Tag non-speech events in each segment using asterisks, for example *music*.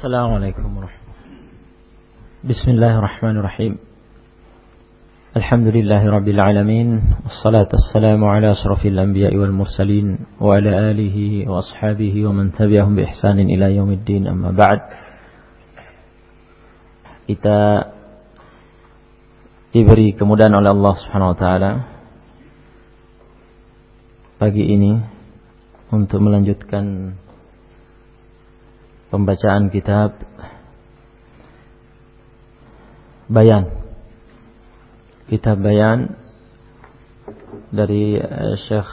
السلام عليكم ورحمة بسم الله الرحمن الرحيم. الحمد لله رب العالمين والصلاة والسلام على أشرف الأنبياء والمرسلين وعلى آله وأصحابه ومن تبعهم بإحسان إلى يوم الدين أما بعد. Kita diberi kemudahan oleh Allah Subhanahu wa taala pagi ini untuk melanjutkan pembacaan kitab Bayan kitab Bayan dari uh, Syekh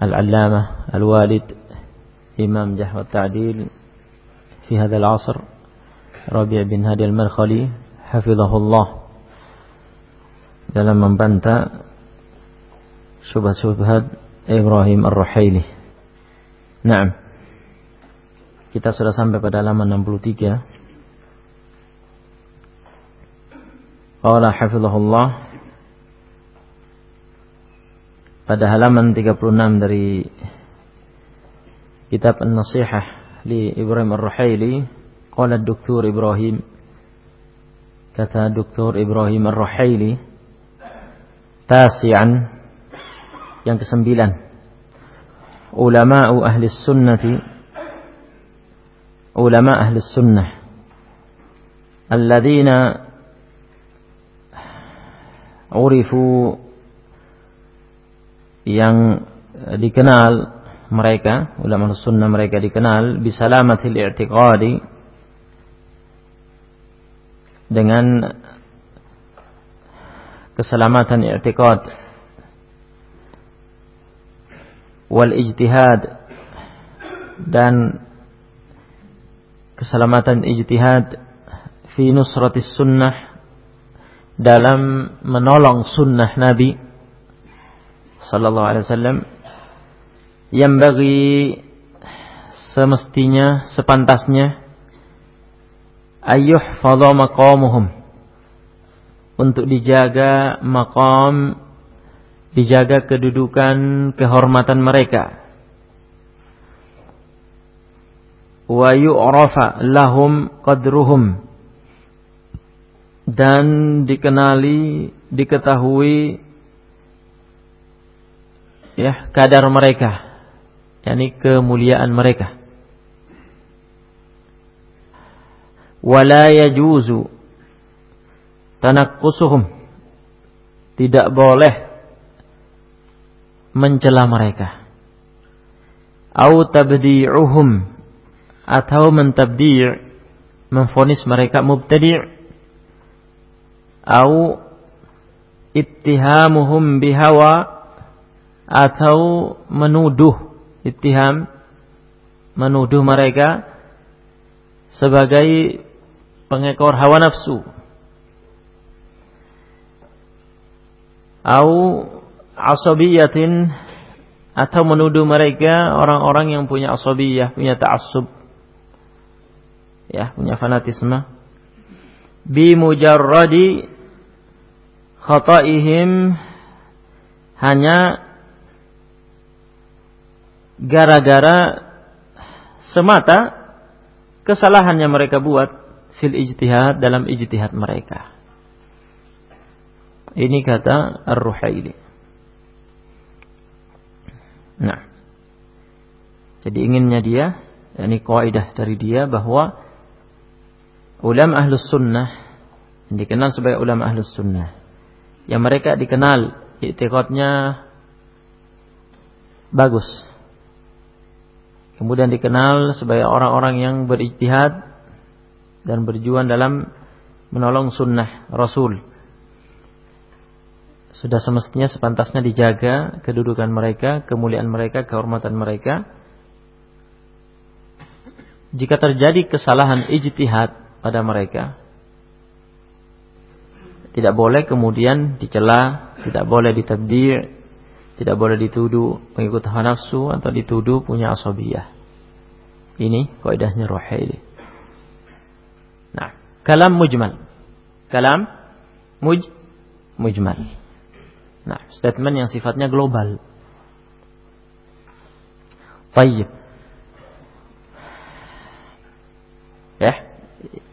Al-Allamah Al-Walid Imam Jahwa Ta'dil fi hadha al-asr Rabi' bin Hadi Al-Markhali hafizahullah dalam membantah syubhat-syubhat Ibrahim Ar-Ruhaili. Naam. Kita sudah sampai pada halaman 63. Qala hafizahullah pada halaman 36 dari kitab An-Nasihah li Ibrahim Ar-Ruhaili qala Dr. Ibrahim kata Dr. Ibrahim Ar-Ruhaili Tasian yang kesembilan ulama'u ahli sunnati ulama ahli sunnah alladzina urifu yang dikenal mereka ulama sunnah mereka dikenal bisalamatil i'tiqadi dengan keselamatan i'tiqad wal ijtihad dan keselamatan ijtihad fi nusratis sunnah dalam menolong sunnah Nabi sallallahu alaihi wasallam yang bagi semestinya sepantasnya ayyuh fadha maqamuhum untuk dijaga makam, dijaga kedudukan, kehormatan mereka. Wa yu'rafa lahum qadruhum. Dan dikenali, diketahui ya kadar mereka, yakni kemuliaan mereka. Wala yajuzu tanakkusuhum. Tidak boleh mencela mereka. Au tabdi'uhum atau mentabdi' memfonis mereka mubtadi' au ittihamuhum bihawa atau menuduh ittiham menuduh mereka sebagai pengekor hawa nafsu au asabiyatin atau menuduh mereka orang-orang yang punya asabiyah, punya ta'assub. Ya, punya fanatisme. Bi mujarradi khata'ihim hanya gara-gara semata kesalahan yang mereka buat fil ijtihad dalam ijtihad mereka. Ini kata Ar-Ruhaili. Nah. Jadi inginnya dia, ini kaidah dari dia bahwa ulama ahlus sunnah yang dikenal sebagai ulama ahlus sunnah. Yang mereka dikenal i'tiqadnya bagus. Kemudian dikenal sebagai orang-orang yang berijtihad dan berjuang dalam menolong sunnah Rasul. Sudah semestinya sepantasnya dijaga kedudukan mereka, kemuliaan mereka, kehormatan mereka. Jika terjadi kesalahan ijtihad pada mereka, tidak boleh kemudian dicela, tidak boleh ditabdir, tidak boleh dituduh mengikut hawa nafsu atau dituduh punya asobiyah. Ini kaidahnya Ruhaili. Nah, kalam mujmal. Kalam muj mujmal. Nah, statement yang sifatnya global. Baik. Ya,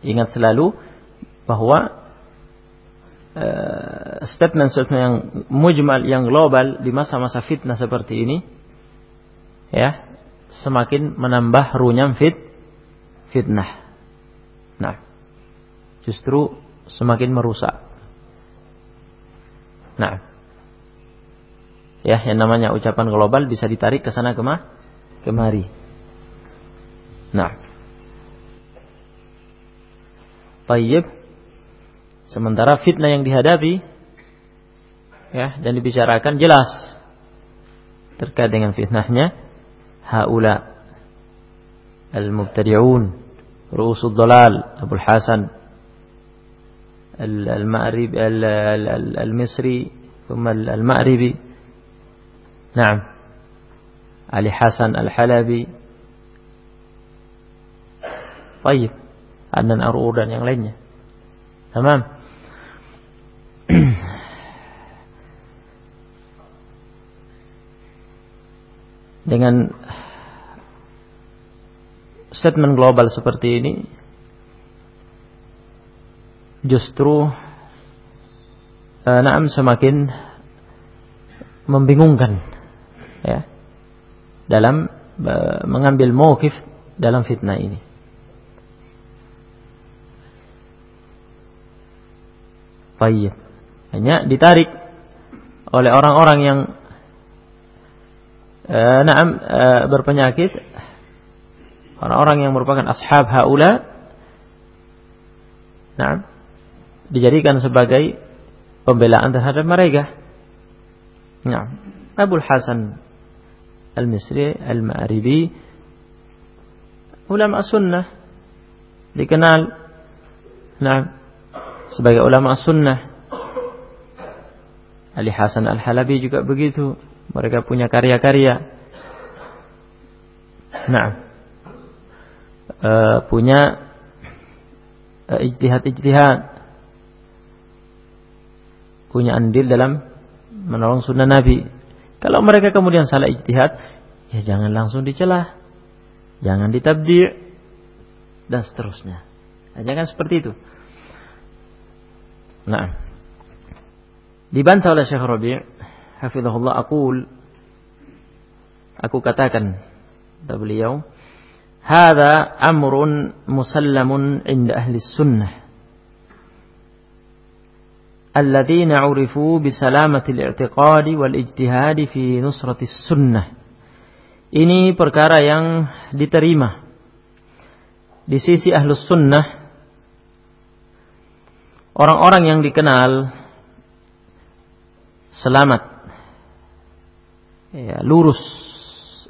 ingat selalu bahwa uh, statement-statement yang mujmal, yang global di masa-masa fitnah seperti ini, ya, semakin menambah runyam fit fitnah. Nah, justru semakin merusak. Nah, ya yang namanya ucapan global bisa ditarik ke sana kemah, kemari. Nah, Tayyib sementara fitnah yang dihadapi ya dan dibicarakan jelas terkait dengan fitnahnya haula al-mubtadi'un ru'usul dalal Abu Hasan المأرب المصري ثم المأربي نعم علي حسن الحلبي طيب Adnan Arur dan yang lainnya. Tamam. *clears throat* Dengan statement global seperti ini justru uh, naam semakin membingungkan ya dalam uh, mengambil mauqif dalam fitnah ini. Tayyib. Hanya ditarik oleh orang-orang yang uh, naam uh, berpenyakit. Orang-orang yang merupakan ashab haula. Nah dijadikan sebagai pembelaan terhadap mereka. Nah, Abu Hasan Al-Misri Al-Ma'ribi. Ulama sunnah. Dikenal. Nah sebagai ulama sunnah. Ali Hasan Al-Halabi juga begitu. Mereka punya karya-karya. Nah, uh, punya uh, ijtihad-ijtihad. Punya andil dalam menolong sunnah Nabi. Kalau mereka kemudian salah ijtihad, ya jangan langsung dicelah. Jangan ditabdi' dan seterusnya. Jangan seperti itu. Nah. Dibantah oleh Syekh Rabi' hafizahullah aqul aku katakan kata beliau hadza amrun musallamun inda ahli sunnah الذين عرفوا بسلامة الاعتقاد والاجتهاد في نصرة السنة ini perkara yang diterima di sisi ahlus sunnah orang-orang yang dikenal selamat. Ya, lurus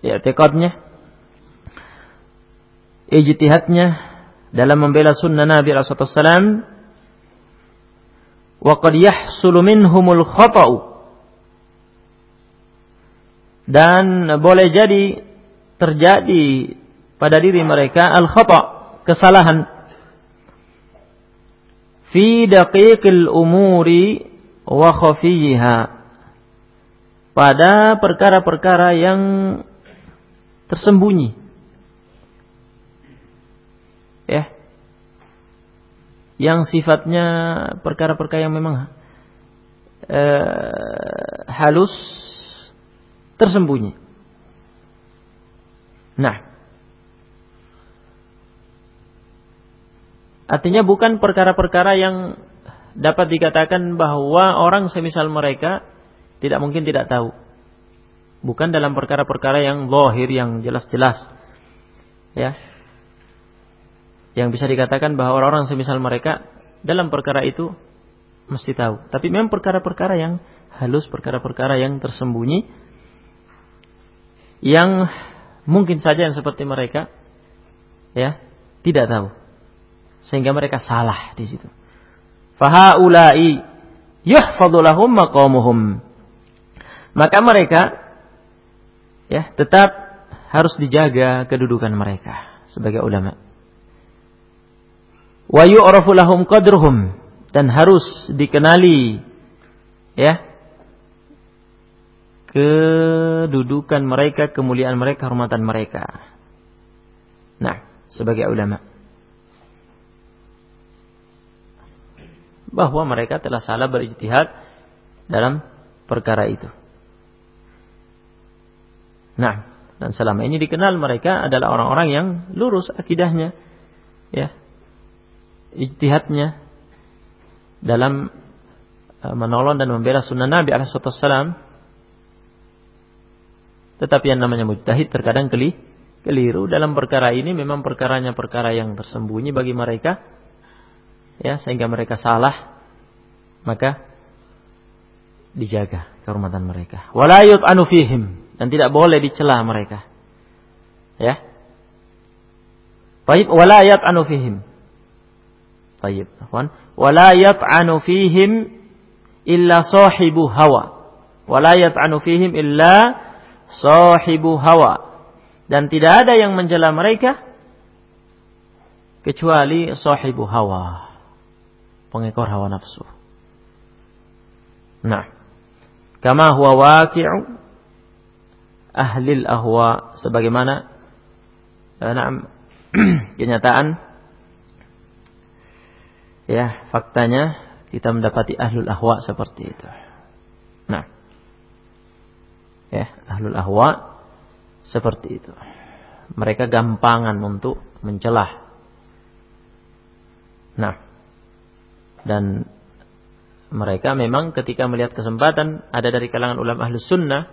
i'tiqadnya ijtihadnya dalam membela sunnah Nabi SAW wa qad yahsulu minhumul khata'u. Dan boleh jadi terjadi pada diri mereka al khata' kesalahan fi daqiqil umuri wa khafiyiha. Pada perkara-perkara yang tersembunyi. Ya. Yang sifatnya perkara-perkara yang memang uh, halus tersembunyi. Nah Artinya bukan perkara-perkara yang dapat dikatakan bahwa orang semisal mereka tidak mungkin tidak tahu. Bukan dalam perkara-perkara yang lohir, yang jelas-jelas. Ya. Yang bisa dikatakan bahwa orang-orang semisal mereka dalam perkara itu mesti tahu. Tapi memang perkara-perkara yang halus, perkara-perkara yang tersembunyi. Yang mungkin saja yang seperti mereka ya tidak tahu sehingga mereka salah di situ. Fahaulai yahfadulahum maqamuhum. Maka mereka ya tetap harus dijaga kedudukan mereka sebagai ulama. Wa yu'rafu lahum qadruhum dan harus dikenali ya kedudukan mereka, kemuliaan mereka, hormatan mereka. Nah, sebagai ulama. Bahwa mereka telah salah berijtihad dalam perkara itu. Nah, dan selama ini dikenal mereka adalah orang-orang yang lurus akidahnya, ya, ijtihadnya dalam uh, menolong dan membela sunnah Nabi Alaihissalam. Tetapi yang namanya mujtahid terkadang keli, keliru dalam perkara ini memang perkaranya perkara yang tersembunyi bagi mereka, ya sehingga mereka salah, maka dijaga kehormatan mereka. Walayut anu fihim dan tidak boleh dicela mereka. Ya. Baik, wala yat'anu fihim. Baik, afwan. Wala yat'anu fihim illa sahibu hawa. Wala yat'anu fihim illa sahibu hawa. Dan tidak ada yang mencela mereka kecuali sahibu hawa. Pengekor hawa nafsu. Nah, kama huwa waqi'u ahlil ahwa sebagaimana nah, *clears throat* kenyataan ya faktanya kita mendapati ahlul ahwa seperti itu. Nah, ya ahlul ahwa seperti itu. Mereka gampangan untuk mencelah. Nah, dan mereka memang ketika melihat kesempatan ada dari kalangan ulama ahlus sunnah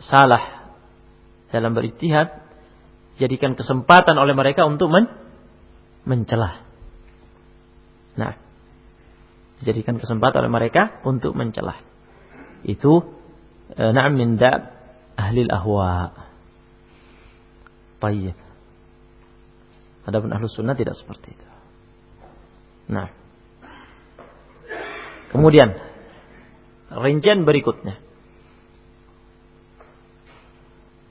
salah dalam berijtihad jadikan kesempatan oleh mereka untuk men mencelah. Nah, jadikan kesempatan oleh mereka untuk mencelah. Itu e, na'am min da'b ahli ahwa. Tayyib. Adapun ahlu sunnah tidak seperti itu. Nah. Kemudian rincian berikutnya.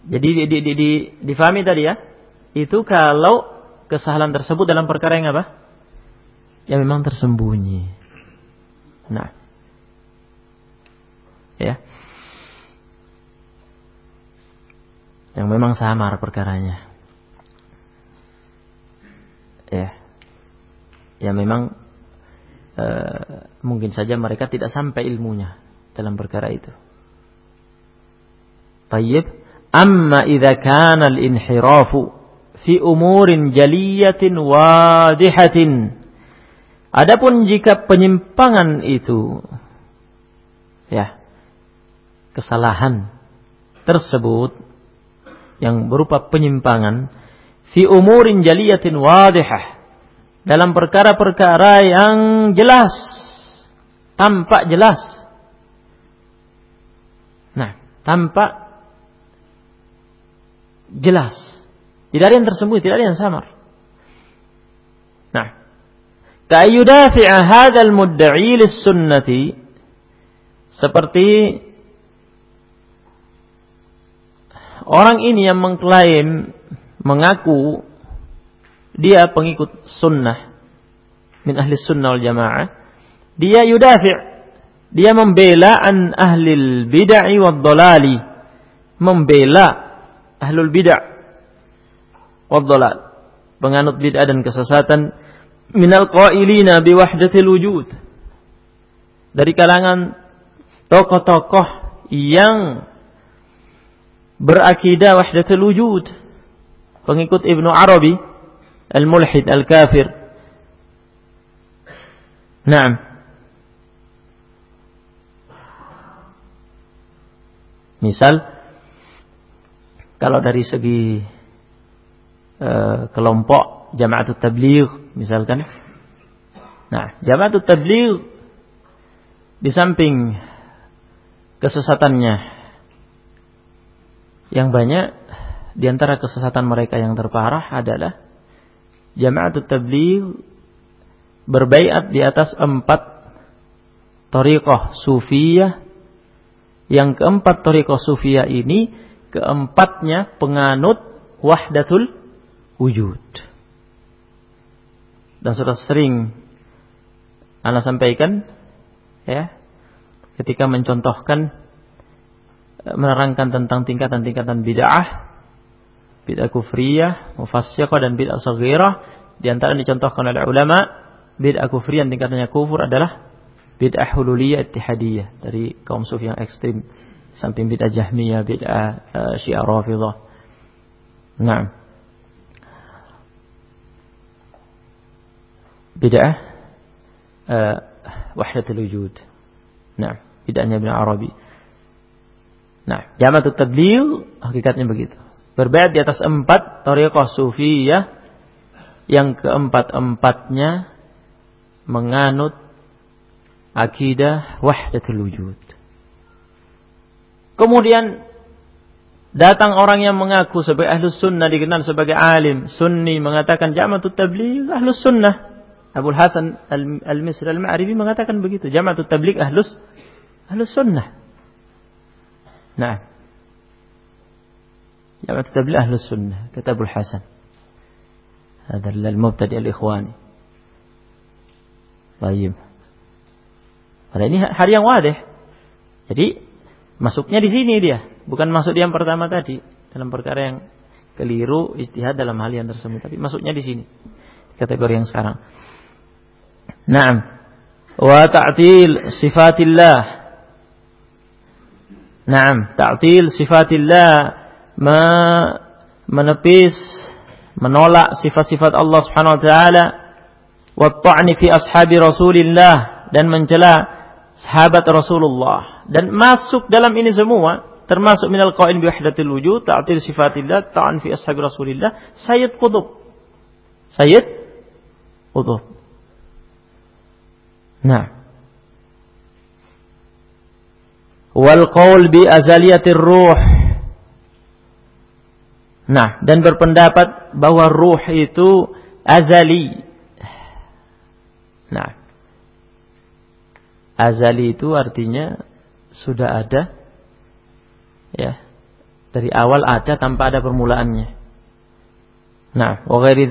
Jadi di, di, di, di, difahami tadi ya. Itu kalau kesalahan tersebut dalam perkara yang apa? Yang memang tersembunyi. Nah. Ya. Yang memang samar perkaranya. Ya. Yang memang e, mungkin saja mereka tidak sampai ilmunya dalam perkara itu. Tayyib Amma idza kana al-inhirafu fi umurin jaliyatin wadihatin. Adapun jika penyimpangan itu ya kesalahan tersebut yang berupa penyimpangan fi umurin jaliyatin wadihah dalam perkara-perkara yang jelas tampak jelas nah tampak jelas. Tidak ada yang tersembunyi, tidak ada yang samar. Nah, kayudafi'a hadzal mudda'i lis-sunnati seperti orang ini yang mengklaim mengaku dia pengikut sunnah min ahli sunnah wal jamaah. Dia yudafi' dia membela an ahli bid'ah wad dalali membela ahlul bid'ah wadhalal penganut bid'ah dan kesesatan. Minal qailina biwahdatil wujud. Dari kalangan tokoh-tokoh yang berakidah wahdatul wujud. Pengikut Ibnu Arabi al-mulhid al-kafir Naam Misal kalau dari segi uh, kelompok jamaatul tabligh misalkan. Nah, jamaatul tabligh di samping kesesatannya yang banyak di antara kesesatan mereka yang terparah adalah jamaatul tabligh berbaiat di atas empat tariqah sufiyah yang keempat tariqah sufiyah ini keempatnya penganut wahdatul wujud. Dan sudah sering Anda sampaikan ya ketika mencontohkan eh, menerangkan tentang tingkatan-tingkatan bid'ah, bid'ah kufriyah, mufassiqah dan bid'ah saghirah di antara dicontohkan oleh ulama bid'ah kufriyah tingkatannya kufur adalah bid'ah hululiyah ittihadiyah dari kaum sufi yang ekstrim samping bid'ah jahmiyah, bid'ah uh, syiah rafidah. Nah. Bid'ah uh, wahdatul wujud. Nah, bid'ahnya Ibn Arabi. Nah, jamatut tadlil hakikatnya begitu. Berbeda di atas empat tariqah sufiyah yang keempat-empatnya menganut akidah wahdatul wujud. Kemudian datang orang yang mengaku sebagai ahlus sunnah dikenal sebagai alim sunni mengatakan jamatut tabligh ahlus sunnah. Abu Hasan al-Misri al-Ma'ribi mengatakan begitu. Jamatut tabligh ahlus ahlus sunnah. Nah. Jamatut tabligh ahlus sunnah kata Abu Hasan. هذا المبتدئ الإخواني طيب Pada ini hari yang wadih. Jadi masuknya di sini dia, bukan masuk di yang pertama tadi dalam perkara yang keliru istihad dalam hal yang tersebut, tapi masuknya di sini kategori yang sekarang. Naam. Wa ta'til sifatillah. Naam, ta'til sifatillah ma menepis menolak sifat-sifat Allah Subhanahu wa taala wa ta'ni fi ashabi Rasulillah dan mencela sahabat Rasulullah. Dan masuk dalam ini semua termasuk minal qain bi wahdatil wujud ta'til sifatillah ta'an fi ashabi Rasulillah Sayyid Qutb. Sayyid Qutb. Nah. Wal qaul bi azaliyatir ruh Nah, dan berpendapat bahwa ruh itu azali. Nah, Azali itu artinya sudah ada ya dari awal ada tanpa ada permulaannya. Nah, wa ghairi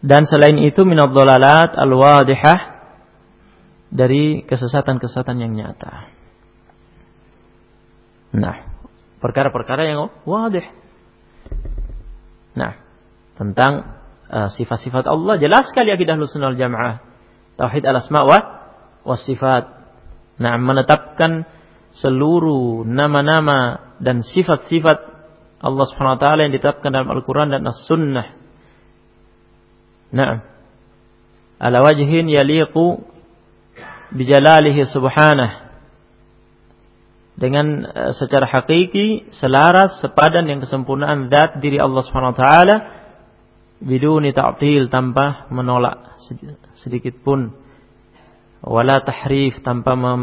dan selain itu minad dhalalat al-wadihah dari kesesatan-kesesatan yang nyata. Nah, perkara-perkara yang wadih. Nah, tentang uh, sifat-sifat Allah jelas sekali akidah Ahlussunnah Jamaah tauhid al-asma wa wasifat. Nah, menetapkan seluruh nama-nama dan sifat-sifat Allah Subhanahu wa taala yang ditetapkan dalam Al-Qur'an dan As-Sunnah. Nah, ala wajhin yaliqu bijalalihi subhanahu dengan uh, secara hakiki selaras sepadan yang kesempurnaan zat diri Allah Subhanahu wa taala biduni ta'til tanpa menolak sedikit pun. Wala tahrif tanpa mem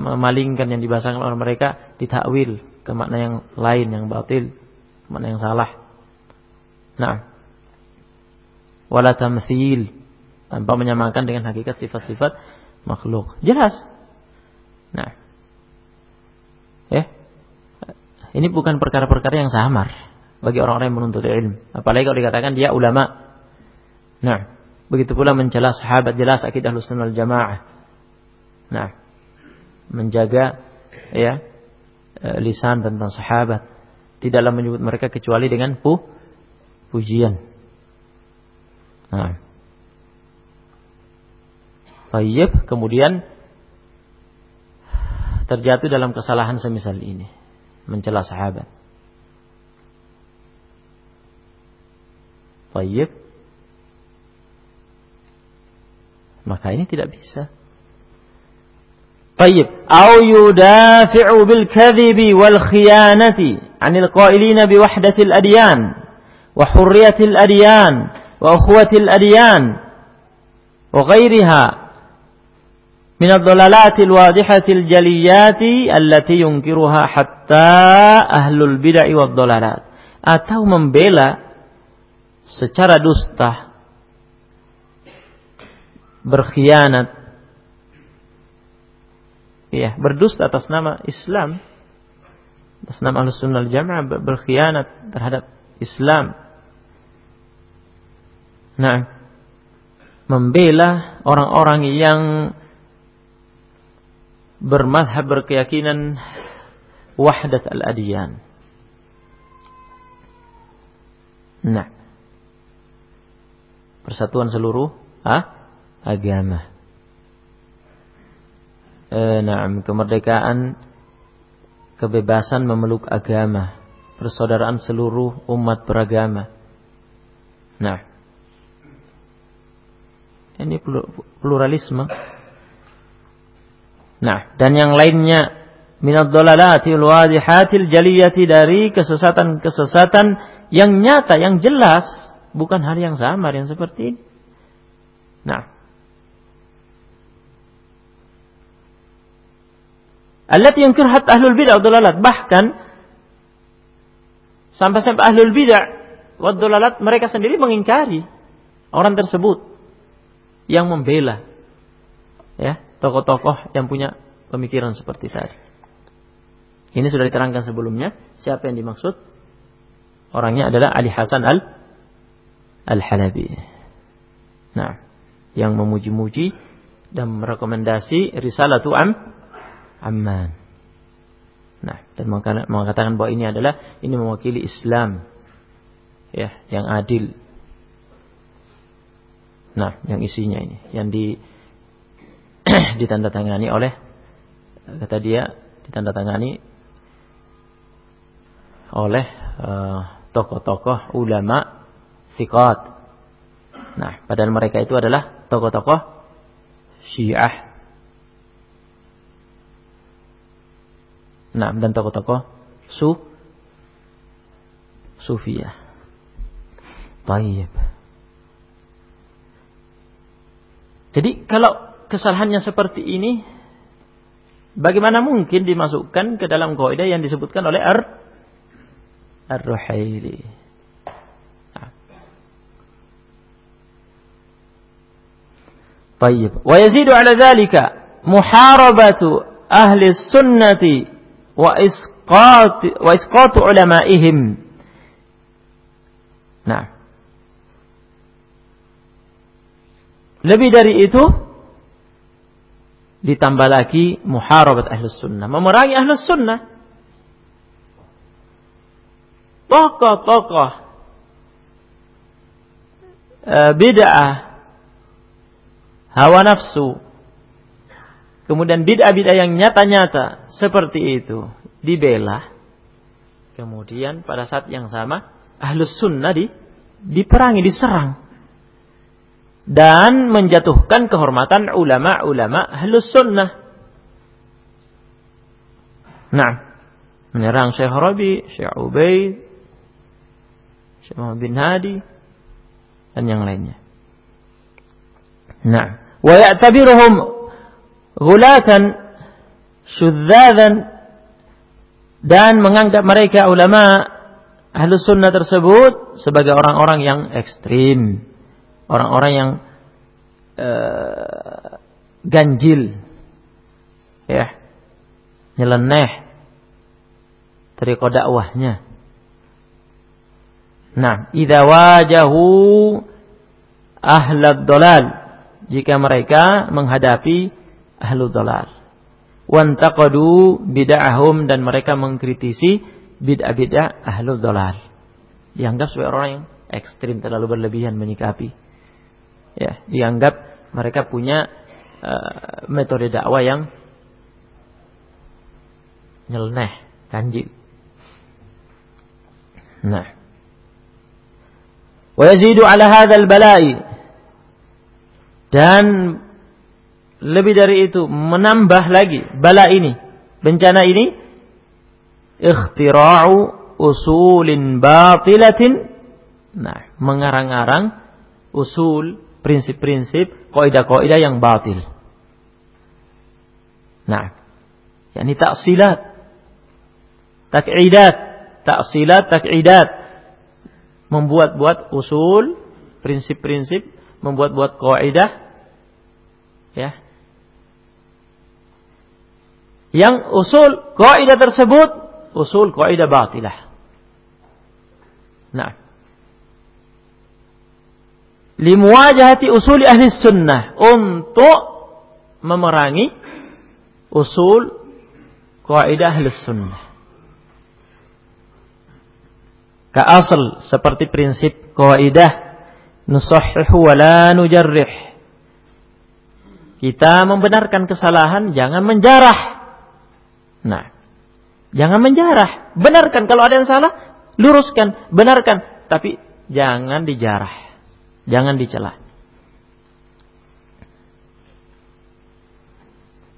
memalingkan yang dibahasakan oleh mereka ditakwil ke makna yang lain yang batil makna yang salah. Nah wala tamthil tanpa menyamakan dengan hakikat sifat-sifat makhluk. Jelas. Nah ya ini bukan perkara-perkara yang samar bagi orang-orang yang menuntut ilmu apalagi kalau dikatakan dia ulama nah Begitu pula mencela sahabat jelas akidah Ahlussunnah Jamaah. Nah, menjaga ya e, lisan tentang sahabat tidaklah menyebut mereka kecuali dengan pu pujian. Nah. Tayyib kemudian terjatuh dalam kesalahan semisal ini, mencela sahabat. Tayyib Maka ini tidak bisa. طيب أو يدافع بالكذب والخيانة عن القائلين بوحدة الأديان وحرية الأديان وأخوة الأديان من ad-dhalalatil wadihatil jaliyati allati حتى hatta ahlul bid'ah wad dhalalat atau membela secara dusta berkhianat. Ya berdusta atas nama Islam atas nama Ahlussunnah Jamaah berkhianat terhadap Islam. Nah membela orang-orang yang bermadhab berkeyakinan wahdat al-adiyan. Nah, persatuan seluruh ah, agama. Eh, nah, kemerdekaan, kebebasan memeluk agama, persaudaraan seluruh umat beragama. Nah, ini pluralisme. Nah, dan yang lainnya minad dolalatil wadihatil jaliyati dari kesesatan-kesesatan yang nyata, yang jelas, bukan hal yang samar yang seperti ini. Nah, Alat yang kurhat ahlul bid'ah dolalat. Bahkan sampai-sampai ahlul bid'ah wa dolalat mereka sendiri mengingkari orang tersebut yang membela ya tokoh-tokoh yang punya pemikiran seperti tadi. Ini sudah diterangkan sebelumnya. Siapa yang dimaksud? Orangnya adalah Ali Hasan al Al Halabi. Nah, yang memuji-muji dan merekomendasi Risalatu Am Amman. Nah, dan mengatakan bahwa ini adalah ini mewakili Islam ya, yang adil Nah, yang isinya ini, yang di *clears throat* ditandatangani oleh kata dia ditandatangani oleh eh, tokoh-tokoh uh, ulama fiqat. Nah, padahal mereka itu adalah tokoh-tokoh Syiah. Nah, dan tokoh-tokoh su Sufiyah. Baik. Jadi kalau kesalahannya seperti ini, bagaimana mungkin dimasukkan ke dalam kaidah yang disebutkan oleh Ar Ar-Ruhaili? Nah. Tayyib. Wa yazidu ala dhalika muharabatu ahli sunnati wa isqat wa isqatu ulama'ihim. Nah. Lebih dari itu, ditambah lagi muharabat ahlus sunnah. Memerangi ahlus sunnah. Tokoh-tokoh e, bid'ah, hawa nafsu, kemudian bid'ah-bid'ah yang nyata-nyata seperti itu dibela. Kemudian pada saat yang sama ahlus sunnah di, diperangi, diserang dan menjatuhkan kehormatan ulama-ulama ahlus sunnah. Nah, menyerang Syekh Rabi, Syekh Ubaid, Syekh Muhammad bin Hadi, dan yang lainnya. Nah, wa ya'tabiruhum ghulatan syudzadzan dan menganggap mereka ulama ahlus sunnah tersebut sebagai orang-orang yang ekstrim orang-orang yang uh, ganjil ya nyeleneh dari dakwahnya. Nah idza wajahu ahlad dolal jika mereka menghadapi ahlud dolal wantaqadu bid'ahum dan mereka mengkritisi bid'ah-bid'ah ahlul dolal dianggap sebagai orang yang ekstrim terlalu berlebihan menyikapi ya dianggap mereka punya uh, metode dakwah yang nyeleneh, ganjil. Nah. Wa yazidu ala hadzal bala'i dan lebih dari itu menambah lagi bala ini, bencana ini ikhtira'u usulin batilatin nah mengarang-arang usul prinsip-prinsip, kaidah-kaidah yang batil. Nah, yakni taksilat, tak'idat, taksilat, tak'idat, membuat-buat usul, prinsip-prinsip, membuat-buat kaidah, ya. Yang usul kaidah tersebut usul kaidah batilah. Nah, limuwajahati usuli ahli sunnah untuk memerangi usul kaidah ahli sunnah. Ka asal seperti prinsip kaidah nusahhihu wa la nujarrih. Kita membenarkan kesalahan, jangan menjarah. Nah, jangan menjarah. Benarkan kalau ada yang salah, luruskan, benarkan, tapi jangan dijarah. Jangan dicela.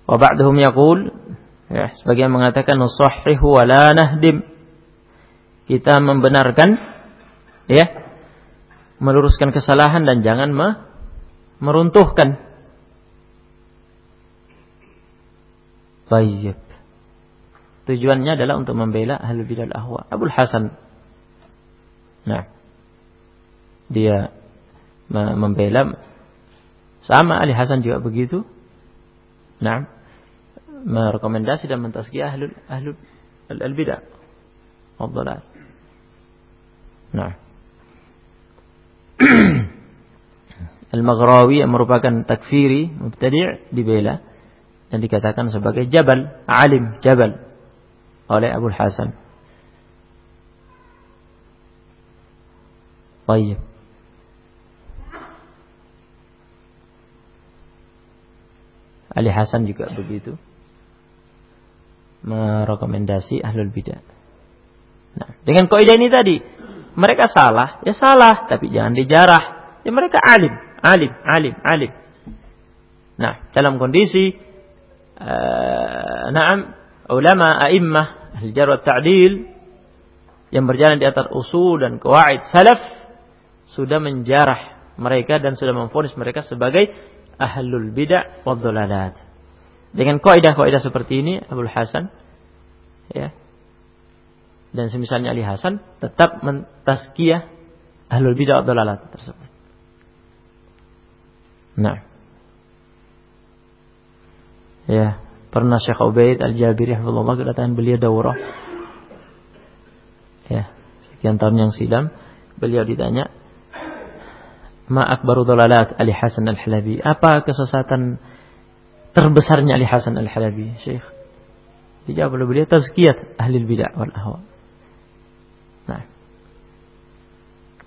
Wa ba'dhum yaqul ya, sebagian mengatakan nusahhihu wa la nahdim. Kita membenarkan ya, meluruskan kesalahan dan jangan me meruntuhkan. Baik. Tujuannya adalah untuk membela ahli bidah ahwa. Abdul Hasan. Nah. Dia membela sama Ali Hasan juga begitu. Nah, merekomendasi dan mentazkiyah ahlul ahlul al-bidah. Nah. *clears throat* Al-Maghrawi yang merupakan takfiri mubtadi' dibela dan dikatakan sebagai jabal, alim, jabal oleh Abu Hasan. Baik. Ali Hasan juga begitu. Merekomendasi ahlul bidah. Nah, dengan kaidah ini tadi, mereka salah, ya salah, tapi jangan dijarah. Ya mereka alim, alim, alim, alim. Nah, dalam kondisi uh, na'am ulama a'immah ahli jar ta'dil yang berjalan di atas usul dan kawaid salaf sudah menjarah mereka dan sudah memfonis mereka sebagai ahlul bid'ah wa dhalalat. Dengan kaidah-kaidah seperti ini Abdul Hasan ya dan semisalnya Ali Hasan tetap mentazkiyah ahlul bid'ah dalalat tersebut. Nah. Ya, pernah Syekh Ubaid Al-Jabiri rahimahullah kedatangan beliau daurah. Ya, sekian tahun yang silam beliau ditanya, "Ma akbaru dalalat Ali Hasan Al-Halabi?" Apa kesesatan terbesarnya Ali Hasan Al-Halabi, Syekh? Dijawab oleh beliau tazkiyat ahli bidah wal ahwa. Nah,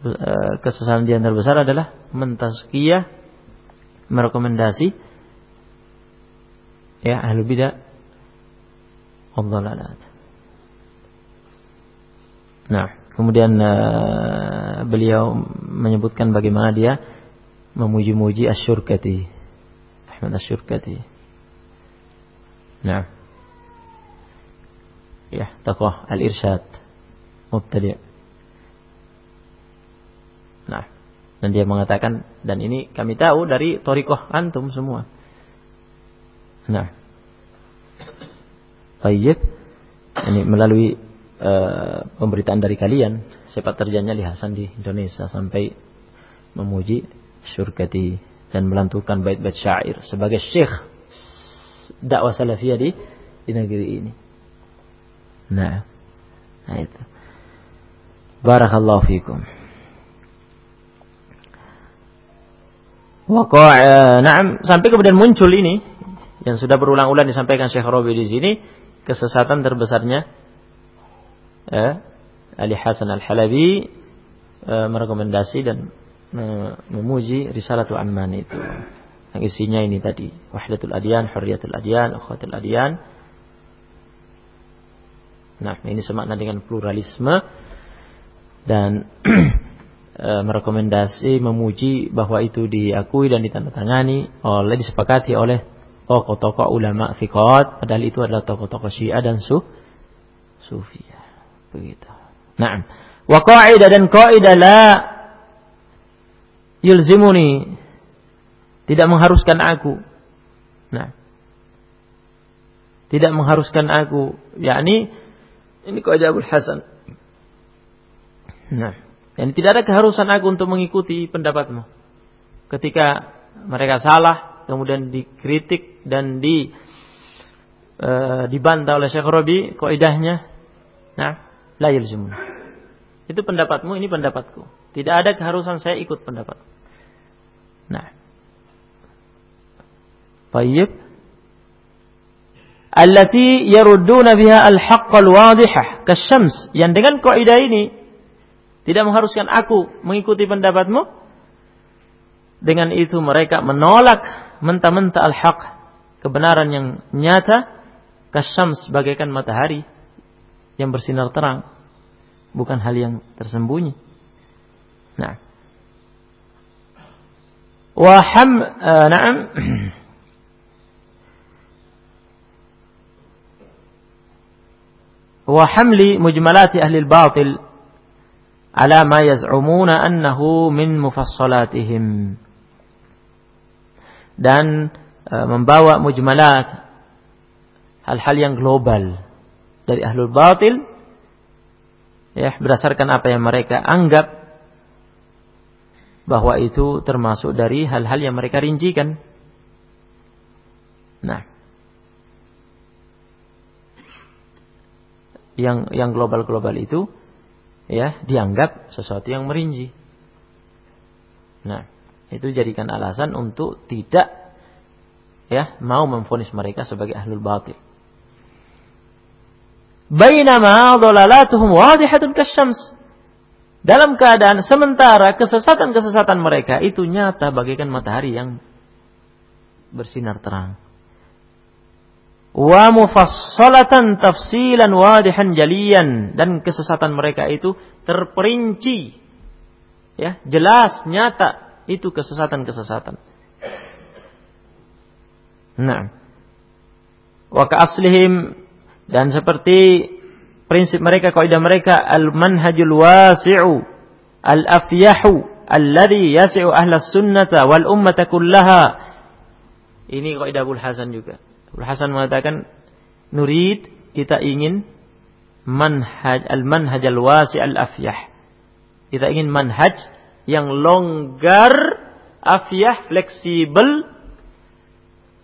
eh, kesesatan yang terbesar adalah mentazkiyah merekomendasi ya ahlu bidah Allah Nah, kemudian uh, beliau menyebutkan bagaimana dia memuji-muji Asyurkati. Ahmad Asyurkati. Nah. Ya, tokoh Al-Irsyad mubtadi'. Nah, dan dia mengatakan dan ini kami tahu dari torikoh antum semua. Nah, Baik, ini melalui uh, pemberitaan dari kalian sepak terjangnya Li Hasan di Indonesia sampai memuji syurkati dan melantukan bait-bait syair sebagai syekh dakwah salafiyah di di negeri ini. Nah, nah itu. Barakallahu fikum. Waqa' na'am sampai kemudian muncul ini yang sudah berulang-ulang disampaikan Syekh Rabi di sini kesesatan terbesarnya eh, Ali Hasan Al-Halabi eh, merekomendasi dan eh, memuji Risalatu Amman itu. Yang isinya ini tadi, Wahdatul Adyan, Hurriyatul Adyan, Ukhatul Adyan. Nah, ini semakna dengan pluralisme dan e, *clears throat* merekomendasi memuji bahwa itu diakui dan ditandatangani oleh disepakati oleh tokoh-tokoh ulama fikot padahal itu adalah tokoh-tokoh Syiah dan su Sufiyah begitu. Nah, wa qaidah dan qaidah la yulzimuni. Tidak mengharuskan aku. Nah, tidak mengharuskan aku, yakni ini kaidah Abu Hasan. Nah, dan tidak ada keharusan aku untuk mengikuti pendapatmu. Ketika mereka salah, kemudian dikritik dan di e, dibantah oleh Syekh Rabi, kaidahnya, nah, la yalzimun. Itu pendapatmu, ini pendapatku. Tidak ada keharusan saya ikut pendapat. Nah. Baik. Allati yarudduna biha al-haqq al-wadihah kasyams. Yang dengan kaidah ini tidak mengharuskan aku mengikuti pendapatmu. dengan itu mereka menolak mentah-mentah al-haq, kebenaran yang nyata, kasyams bagaikan matahari yang bersinar terang, bukan hal yang tersembunyi. Nah, waham, uh, naam, *clears throat* وحمل مجملات أهل الباطل على ما يزعمون أنه من مفصلاتهم dan e, membawa mujmalat hal-hal yang global dari ahlul batil ya berdasarkan apa yang mereka anggap bahwa itu termasuk dari hal-hal yang mereka rincikan. Nah, yang yang global-global itu ya dianggap sesuatu yang merinci. Nah, itu jadikan alasan untuk tidak ya mau memfonis mereka sebagai ahlul batil. Bainama dhalalatuhum wadihatun kasyams. Dalam keadaan sementara kesesatan-kesesatan mereka itu nyata bagaikan matahari yang bersinar terang. Wa mufassalatan tafsilan wadihan jaliyan dan kesesatan mereka itu terperinci ya jelas nyata itu kesesatan-kesesatan. Nah. Wa aslihim dan seperti prinsip mereka kaidah mereka al-manhajul wasi'u al-afyahu alladhi yasi'u ahla sunnata wal ummata kullaha. Ini kaidah Abu Hasan juga. Abu Hasan mengatakan nurid kita ingin manhaj al-manhaj al-wasi' al-afyah. Kita ingin manhaj yang longgar, afyah, fleksibel,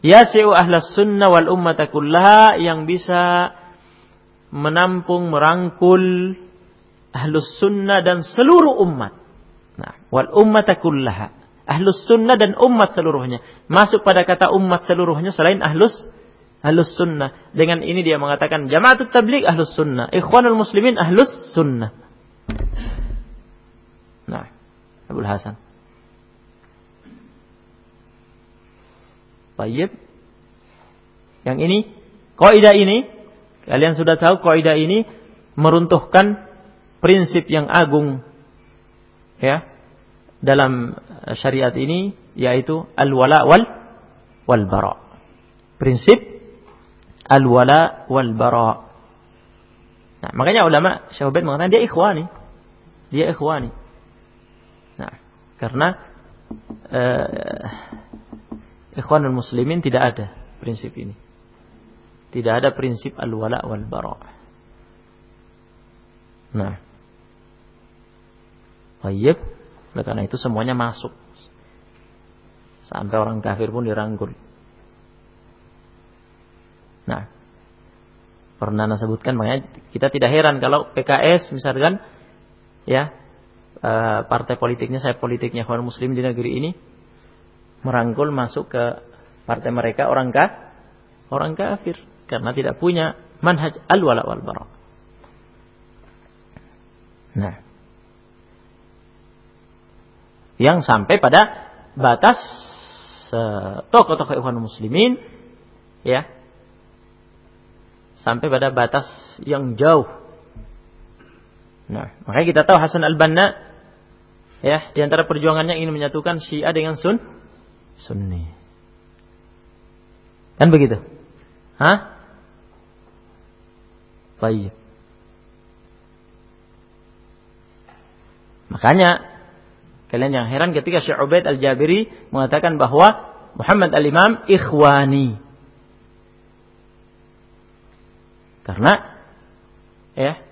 yasi'u ahlas sunnah wal ummata kullaha yang bisa menampung, merangkul ahlus sunnah dan seluruh umat. Nah, wal ummata kullaha. Ahlus sunnah dan umat seluruhnya. Masuk pada kata umat seluruhnya selain ahlus ahlus sunnah. Dengan ini dia mengatakan jamaatut tabligh ahlus sunnah. Ikhwanul muslimin ahlus sunnah. Nah, Abdul Hasan. Baik. Yang ini, kaidah ini, kalian sudah tahu kaidah ini meruntuhkan prinsip yang agung ya dalam syariat ini yaitu al-wala wal wal bara. Prinsip al-wala wal bara. Nah, makanya ulama Syahubid mengatakan dia ikhwani. Dia ikhwani. Karena uh, ikhwanul muslimin tidak ada prinsip ini. Tidak ada prinsip al-wala wal bara. Nah. Baik. Oleh karena itu semuanya masuk. Sampai orang kafir pun dirangkul. Nah. Pernah saya sebutkan makanya kita tidak heran kalau PKS misalkan ya Eh, partai politiknya, saya politiknya kawan muslim di negeri ini merangkul masuk ke partai mereka orang kah? Orang kafir karena tidak punya manhaj al-wala wal bara. Nah, yang sampai pada batas uh, tokoh-tokoh ikhwan muslimin ya sampai pada batas yang jauh. Nah, makanya kita tahu Hasan al-Banna Ya, di antara perjuangannya ingin menyatukan Syiah dengan Sun Sunni. Kan begitu? Hah? Baik. Makanya kalian yang heran ketika Syekh Ubaid Al-Jabiri mengatakan bahwa Muhammad Al-Imam ikhwani. Karena ya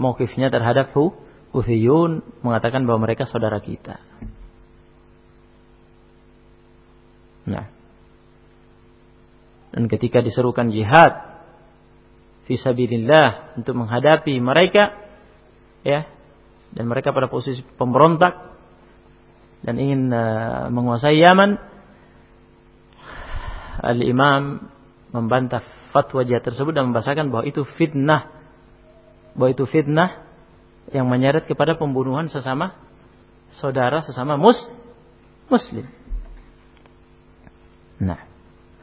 mauqifnya terhadap hu, Hufiyun mengatakan bahwa mereka saudara kita. Nah. Dan ketika diserukan jihad fisabilillah untuk menghadapi mereka ya dan mereka pada posisi pemberontak dan ingin uh, menguasai Yaman Al-Imam membantah fatwa jihad tersebut dan membahasakan bahwa itu fitnah bahwa itu fitnah yang menyeret kepada pembunuhan sesama saudara sesama mus muslim. Nah,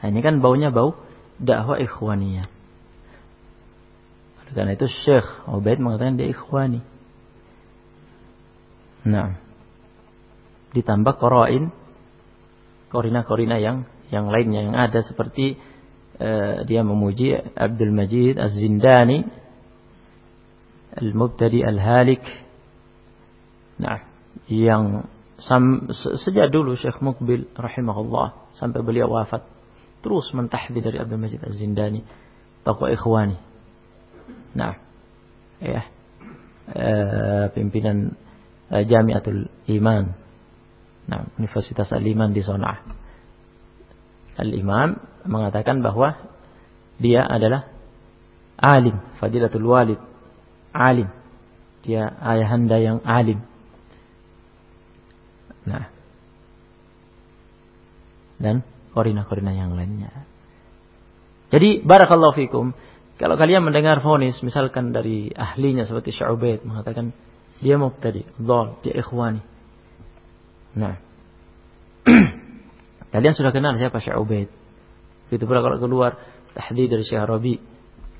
ini kan baunya bau dakwah ikhwaniyah. Karena itu Syekh Ubaid mengatakan dia ikhwani. Nah, ditambah koroin, korina-korina yang yang lainnya yang ada seperti uh, dia memuji Abdul Majid Az-Zindani Al-Mubtadi Al-Halik. Nah, yang sam, sejak dulu Syekh Mukbil rahimahullah sampai beliau wafat terus mentahdi dari Abdul Majid Az-Zindani tokoh ikhwani. Nah, ya. Uh, pimpinan uh, Jamiatul Iman. Nah, Universitas Al-Iman di Sonah. Al-Imam mengatakan bahwa dia adalah alim, fadilatul walid, alim. Dia ayahanda yang alim. Nah. Dan korina-korina yang lainnya. Jadi barakallahu fikum, kalau kalian mendengar fonis misalkan dari ahlinya seperti Syu'baid mengatakan dia mau tadi, dhal, dia ikhwani. Nah. *clears throat* kalian sudah kenal siapa Syu'baid. Begitu pula kalau keluar tahdid dari Syekh Rabi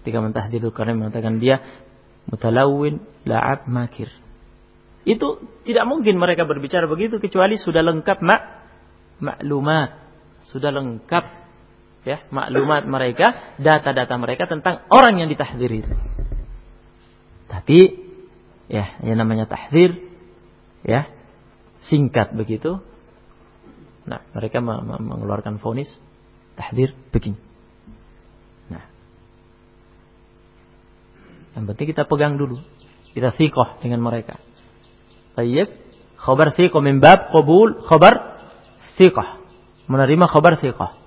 ketika mentahdid karena mengatakan dia mutalawin la'ab makir. Itu tidak mungkin mereka berbicara begitu kecuali sudah lengkap mak maklumat, sudah lengkap ya maklumat mereka, data-data mereka tentang orang yang ditahdir itu. Tapi ya yang namanya tahdir ya singkat begitu. Nah, mereka mengeluarkan vonis tahdir begini. Yang penting kita pegang dulu. Kita sikoh dengan mereka. Tayyib. Khabar thiqah min bab qabul khabar thiqah. Menerima khabar thiqah.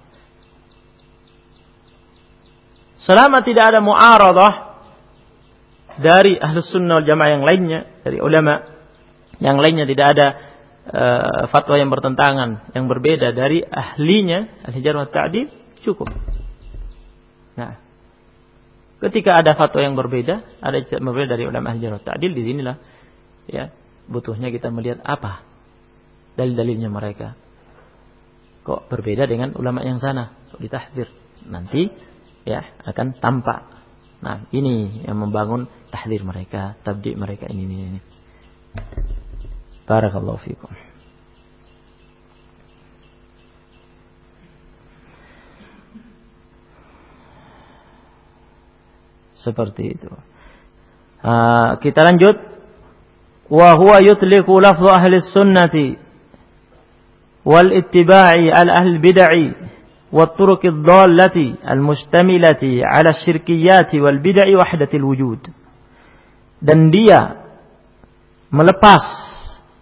Selama tidak ada mu'aradah dari ahlus sunnah wal jamaah yang lainnya, dari ulama yang lainnya tidak ada uh, fatwa yang bertentangan, yang berbeda dari ahlinya, al-hijar wa ta'dil, cukup. Ketika ada fatwa yang berbeda, ada yang berbeda dari ulama wa ta'dil, di sinilah ya butuhnya kita melihat apa dalil-dalilnya mereka. Kok berbeda dengan ulama yang sana? Kok ditahdir? Nanti ya akan tampak. Nah, ini yang membangun tahdir mereka, tabdi mereka ini ini. ini. Barakallahu fikum. Seperti itu. Uh, kita lanjut وهو يطلق لفظ أهل السنة والاتباع على أهل البدع والطرق الضالة المشتملة على الشركيات والبدع وحدة الوجود dan dia melepas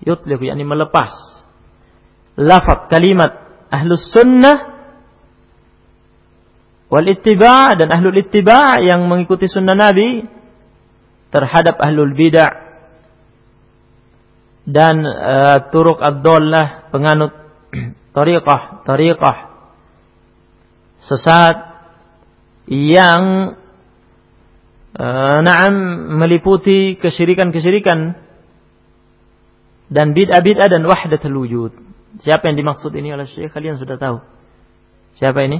yutliq yakni melepas lafaz kalimat ahlus sunnah wal ittiba dan ahlul ittiba yang mengikuti sunnah Nabi terhadap ahlul bid'ah dan uh, turuk ad-dollah penganut *clears throat* tariqah tariqah sesat yang uh, na'am meliputi kesyirikan-kesyirikan dan bid'ah-bid'ah dan wahdatul wujud. Siapa yang dimaksud ini oleh Syekh? Kalian sudah tahu. Siapa ini?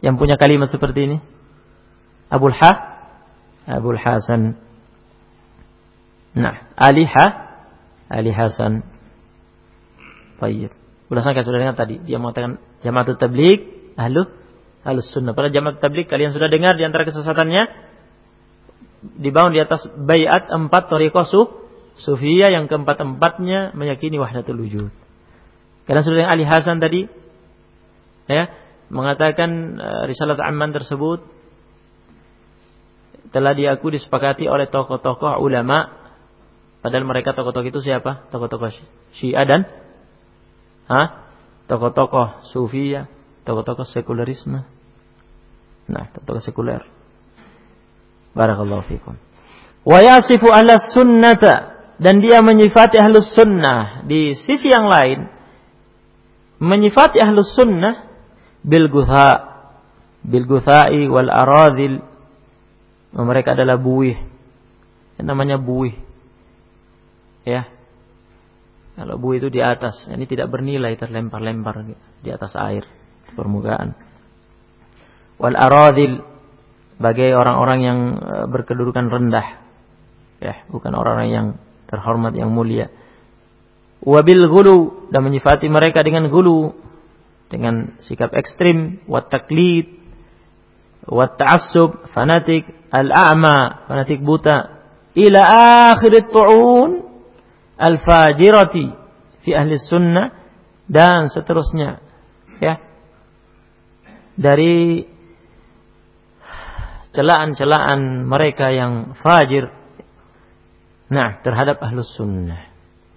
Yang punya kalimat seperti ini? Abul Ha? Abul Hasan Nah, Ali Ha, Ali Hasan. Baik. Sudah sangka sudah dengar tadi. Dia mengatakan jamaah tabligh ahlu ahlu sunnah. Pada jamaah tabligh kalian sudah dengar di antara kesesatannya dibangun di atas bayat empat tariqah su, sufiyah yang keempat-empatnya meyakini wahdatul wujud. Kalian sudah dengar Ali Hasan tadi ya mengatakan uh, risalah Amman tersebut telah diakui disepakati oleh tokoh-tokoh ulama Padahal mereka tokoh-tokoh itu siapa? Tokoh-tokoh Syiah dan ha? Tokoh-tokoh Sufiyah, tokoh-tokoh sekulerisme. Nah, tokoh sekuler. Barakallahu fikum. Wa yasifu ahla sunnata dan dia menyifati ahlus sunnah di sisi yang lain menyifati ahlus sunnah bil gutha wal aradhil mereka adalah buih yang namanya buih. Ya. Kalau buih itu di atas, ini tidak bernilai terlempar-lempar di atas air, permukaan. Wal aradil bagi orang-orang yang e, berkedudukan rendah. Ya, bukan orang-orang yang terhormat yang mulia. Wabil gulu dan menyifati mereka dengan gulu dengan sikap ekstrim, wat taklid, wat ta'assub, fanatik, al-a'ma, fanatik buta, ila akhir tu'un al-fajirati fi ahli sunnah dan seterusnya ya. Dari celaan-celaan mereka yang fajir. Nah terhadap ahlus sunnah.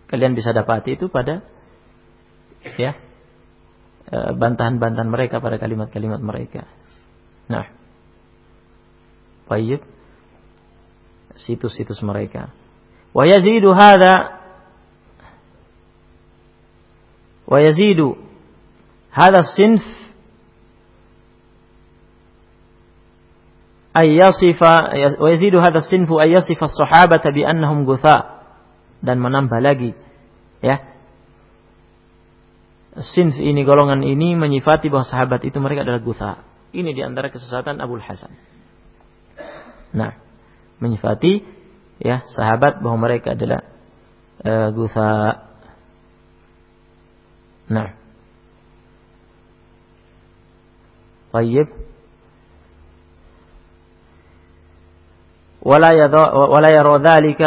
Kalian bisa dapati itu pada ya Eh, bantahan-bantahan mereka pada kalimat-kalimat mereka. Nah, baik. Situs-situs mereka. Wa yazidu hadha. Wa yazidu hadha sinf. Ay yasifa wa yazidu hadha sinfu ay yasifa as-sahabata bi annahum gutha. Dan menambah lagi ya sinf ini golongan ini menyifati bahwa sahabat itu mereka adalah gutha. Ini di antara kesesatan Abu Hasan. Nah, menyifati ya sahabat bahwa mereka adalah e, gutha. Nah. Tayyib. ولا يرى ذلك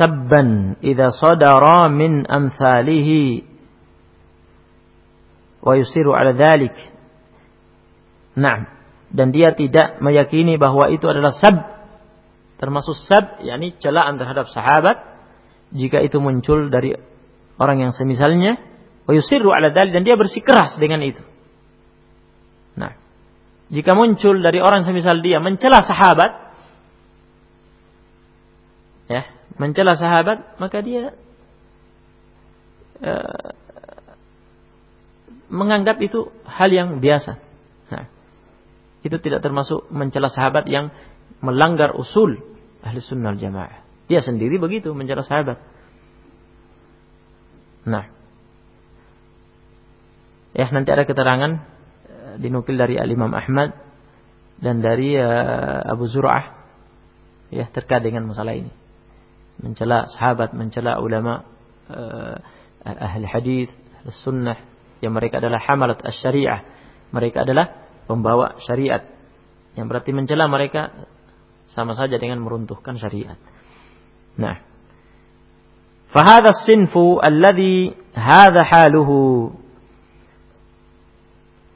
سبا إذا صدر من أمثاله wa yusiru ala dhalik. Nah, dan dia tidak meyakini bahwa itu adalah sab termasuk sab yakni celaan terhadap sahabat jika itu muncul dari orang yang semisalnya wa yusiru ala dhalik dan dia bersikeras dengan itu. Nah, jika muncul dari orang semisal dia mencela sahabat ya, mencela sahabat maka dia eh, menganggap itu hal yang biasa. Nah, itu tidak termasuk mencela sahabat yang melanggar usul ahli sunnah jamaah. Dia sendiri begitu mencela sahabat. Nah, Ya, nanti ada keterangan eh, dinukil dari Al-Imam Ahmad dan dari uh, Abu Zur'ah ya terkait dengan masalah ini. Mencela sahabat, mencela ulama uh, ahli hadis, sunnah yang mereka adalah hamalat asy-syariah. Mereka adalah pembawa syariat. Yang berarti mencela mereka sama saja dengan meruntuhkan syariat. Nah, fahadha sinfu alladhi hadha haluhu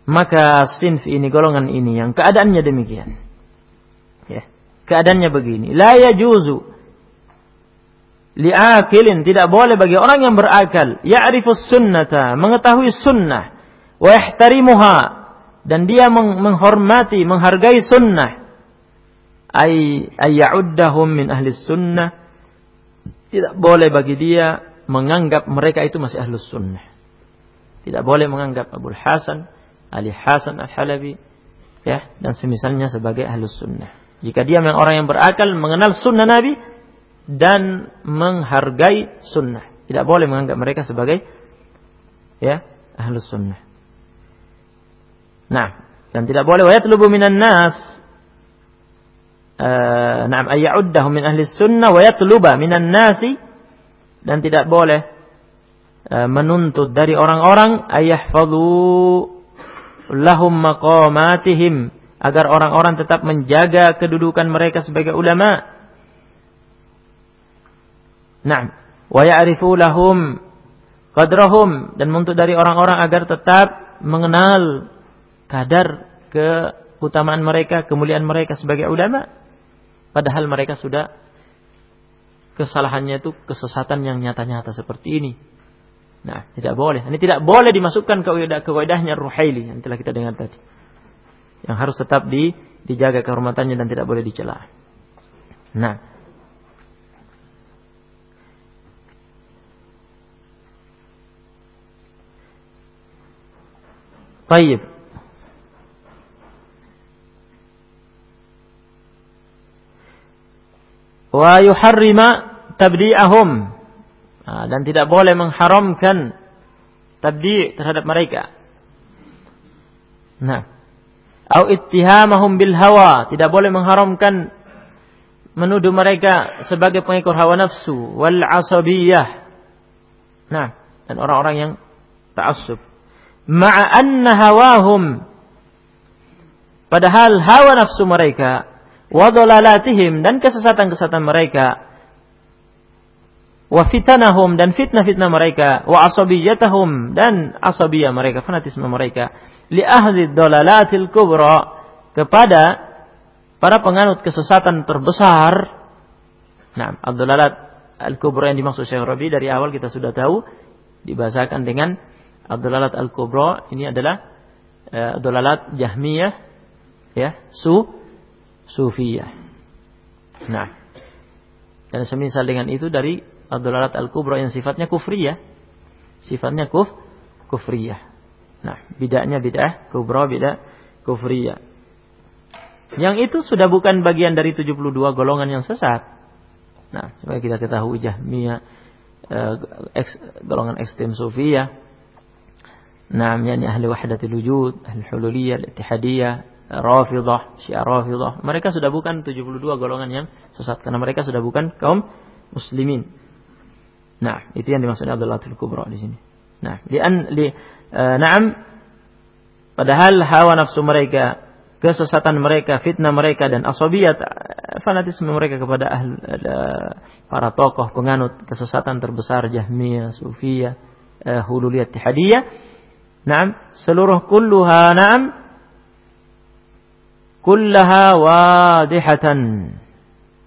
maka sinf ini golongan ini yang keadaannya demikian ya keadaannya begini la yajuzu li'akilin tidak boleh bagi orang yang berakal. Ya'rifus sunnata mengetahui sunnah. Wa yahtarimuha dan dia menghormati menghargai sunnah. Ay ayyuddahum min ahli sunnah. Tidak boleh bagi dia menganggap mereka itu masih ahli sunnah. Tidak boleh menganggap Abu Hasan Ali Hasan Al-Halabi ya dan semisalnya sebagai ahlus sunnah. Jika dia memang orang yang berakal mengenal sunnah Nabi dan menghargai sunnah, tidak boleh menganggap mereka sebagai ya ahlus sunnah. Nah, dan tidak boleh wayat lubu minan nas uh, na'am ayya'uddahu min ahli sunnah wa yatluba minan nasi dan tidak boleh uh, menuntut dari orang-orang ayahfadhu lahum maqamatihim agar orang-orang tetap menjaga kedudukan mereka sebagai ulama. Naam, wa ya'rifu lahum qadrahum dan untuk dari orang-orang agar tetap mengenal kadar keutamaan mereka, kemuliaan mereka sebagai ulama. Padahal mereka sudah kesalahannya itu kesesatan yang nyata-nyata seperti ini. Nah, tidak boleh. Ini tidak boleh dimasukkan ke kewaidahnya Ruhaili yang telah kita dengar tadi. Yang harus tetap di, dijaga kehormatannya dan tidak boleh dicela. Nah. Baik. wa yuharrima tabdi'ahum nah, dan tidak boleh mengharamkan tabdi' terhadap mereka. Nah, au ittihamahum bil hawa, tidak boleh mengharamkan menuduh mereka sebagai pengikut hawa nafsu wal asabiyah. Nah, dan orang-orang yang ta'assub. Ma'a anna hawahum. Padahal hawa nafsu mereka wadolalatihim dan kesesatan-kesesatan mereka wa fitanahum dan fitnah-fitnah mereka wa asabiyatahum dan asabiyah mereka fanatisme mereka li ahli dolalatil kubra kepada para penganut kesesatan terbesar. Nah ad-dolalat al-kubra yang dimaksud Syekh Rabi dari awal kita sudah tahu dibahasakan dengan ad-dolalat al-kubra ini adalah uh, ad-dolalat jahmiyah ya su sufiyah. Nah, dan semisal dengan itu dari Abdulalat al-kubra yang sifatnya kufriyah. Sifatnya kuf kufriyah. Nah, bidaknya bidah kubra bidah kufriyah. Yang itu sudah bukan bagian dari 72 golongan yang sesat. Nah, supaya kita ketahui Jahmiyah eh, golongan ekstrem sufiyah. Nah, yakni ahli wahdatul wujud, ahli hululiyah, ittihadiyah, Rafidah, Syiah Rafidah. Mereka sudah bukan 72 golongan yang sesat karena mereka sudah bukan kaum muslimin. Nah, itu yang dimaksud Abdul Latif Kubra di sini. Nah, di an li uh, na'am padahal hawa nafsu mereka, kesesatan mereka, fitnah mereka dan asabiyat fanatisme mereka kepada ahl, uh, para tokoh penganut kesesatan terbesar Jahmiyah, Sufiyah, uh, Hululiyah, Tihadiyah. Naam, seluruh kulluha na'am kullaha wadihatan.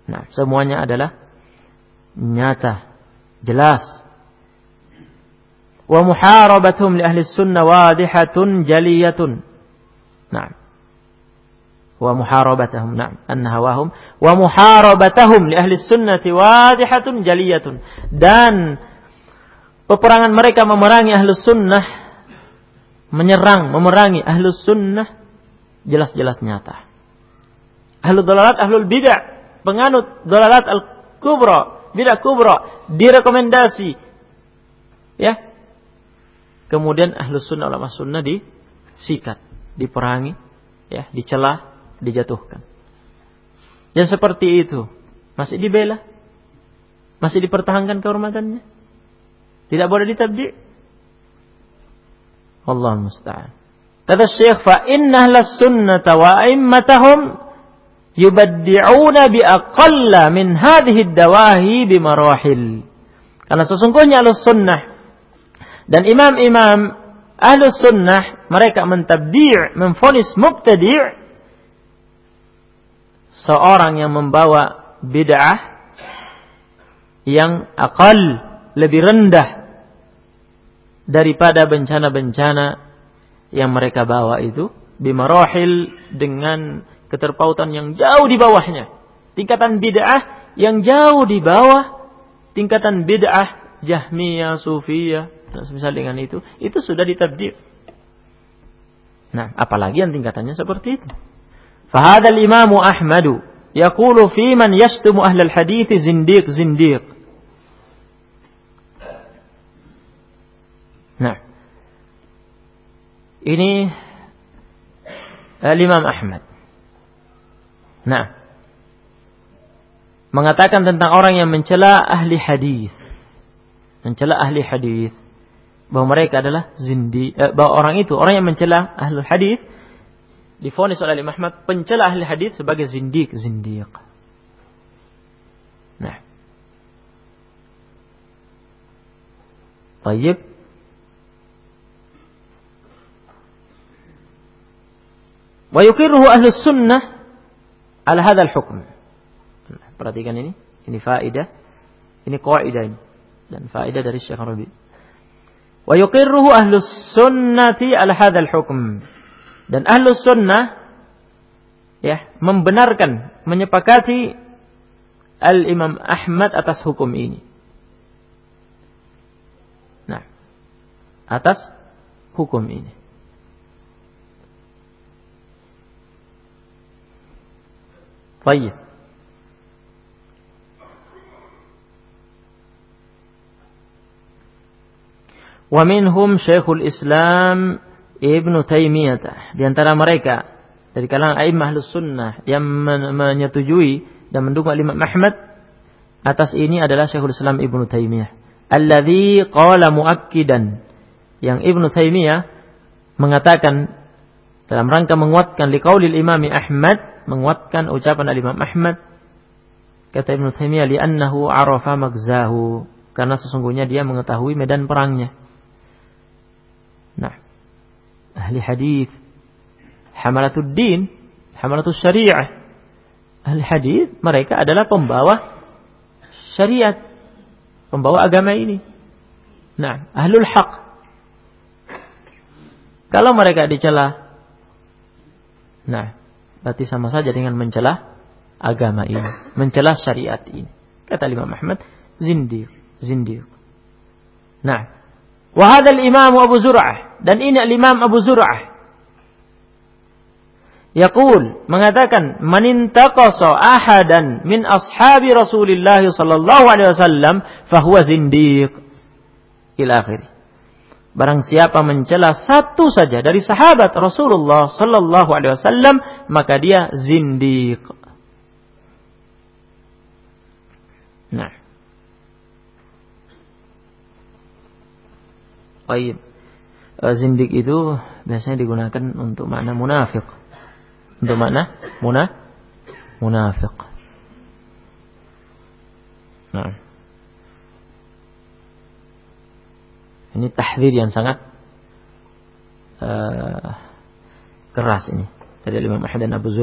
Nah, semuanya adalah nyata, jelas. Wa muharabatuhum li ahli sunnah wadihatun jaliyatun. Nah. Wa muharabatahum, nah, anna hawahum wa muharabatahum li ahli sunnati wadihatun jaliyatun. Dan peperangan mereka memerangi ahli sunnah menyerang, memerangi ahli sunnah jelas-jelas nyata ahlu dalalat, ahlul bid'ah, penganut dalalat al-kubra, bid'ah kubra, direkomendasi. Ya. Kemudian ahlu sunnah ulama sunnah disikat, diperangi, ya, dicela, dijatuhkan. Yang seperti itu masih dibela, masih dipertahankan kehormatannya. Tidak boleh ditabdi. Allah musta'an. Kata Syekh, fa inna sunnata wa immatahum yubaddi'una bi aqalla min hadhihi dawahi bi marahil. Karena sesungguhnya Ahlus Sunnah dan imam-imam Ahlus Sunnah mereka mentabdi' memfonis mubtadi' seorang yang membawa bid'ah yang akal lebih rendah daripada bencana-bencana yang mereka bawa itu bimarahil dengan keterpautan yang jauh di bawahnya. Tingkatan bid'ah yang jauh di bawah tingkatan bid'ah Jahmiyah, Sufiyah, dan semisal dengan itu, itu sudah ditabdir. Nah, apalagi yang tingkatannya seperti itu. Fahadal imamu Ahmadu yaqulu fi man yashtumu ahlal hadith zindiq zindiq. Nah, ini Al-Imam Ahmad. Nah, mengatakan tentang orang yang mencela ahli hadis, mencela ahli hadis, bahwa mereka adalah zindi, eh, bahwa orang itu orang yang mencela ahli hadis difonis oleh Imam Ahmad pencela ahli hadis sebagai zindik, zindiq. Nah. Baik. Wa yuqirruhu ahli sunnah ala hadzal hukm. Perhatikan ini, ini faidah, ini kaidah ini dan faidah dari Syekh Rabi. Wa yuqirruhu ahlus sunnati ala hadzal hukm. Dan ahlus sunnah ya membenarkan, menyepakati Al-Imam Ahmad atas hukum ini. Nah, atas hukum ini. Baik. ومنهم شيخ الإسلام ابن تيمية Taimiyah. Di antara mereka dari kalangan a'immah sunnah yang men menyetujui dan mendukung Imam Ahmad atas ini adalah Syekhul Islam Ibnu Taimiyah. Alladzi qala muakkidan. Yang Ibnu Taimiyah mengatakan dalam rangka menguatkan liqaulil Imam Ahmad menguatkan ucapan Imam Ahmad kata Ibnu Taimiyah li'annahu arafa magzahu karena sesungguhnya dia mengetahui medan perangnya. Nah, ahli hadis hamalatud din, hamalatul syariah. Ahli hadis mereka adalah pembawa syariat, pembawa agama ini. Nah, ahlul haq. Kalau mereka dicela, nah, berarti sama saja dengan mencela agama ini, mencela syariat ini. Kata Imam Ahmad, zindiq, zindiq. Nah, wahadal imam Abu Zur'ah dan ini al-imam Abu Zur'ah Yaqul mengatakan man intaqasa ahadan min ashabi Rasulillah sallallahu alaihi wasallam fahuwa zindiq. Ila akhir. Barang siapa mencela satu saja dari sahabat Rasulullah sallallahu alaihi wasallam maka dia zindiq. Nah. Baik. Eh, zindik itu biasanya digunakan untuk makna munafik. Untuk mana? Muna munafiq. Nah. Ini tahdir yang sangat uh, keras ini dari Imam Ahmad dan Abu.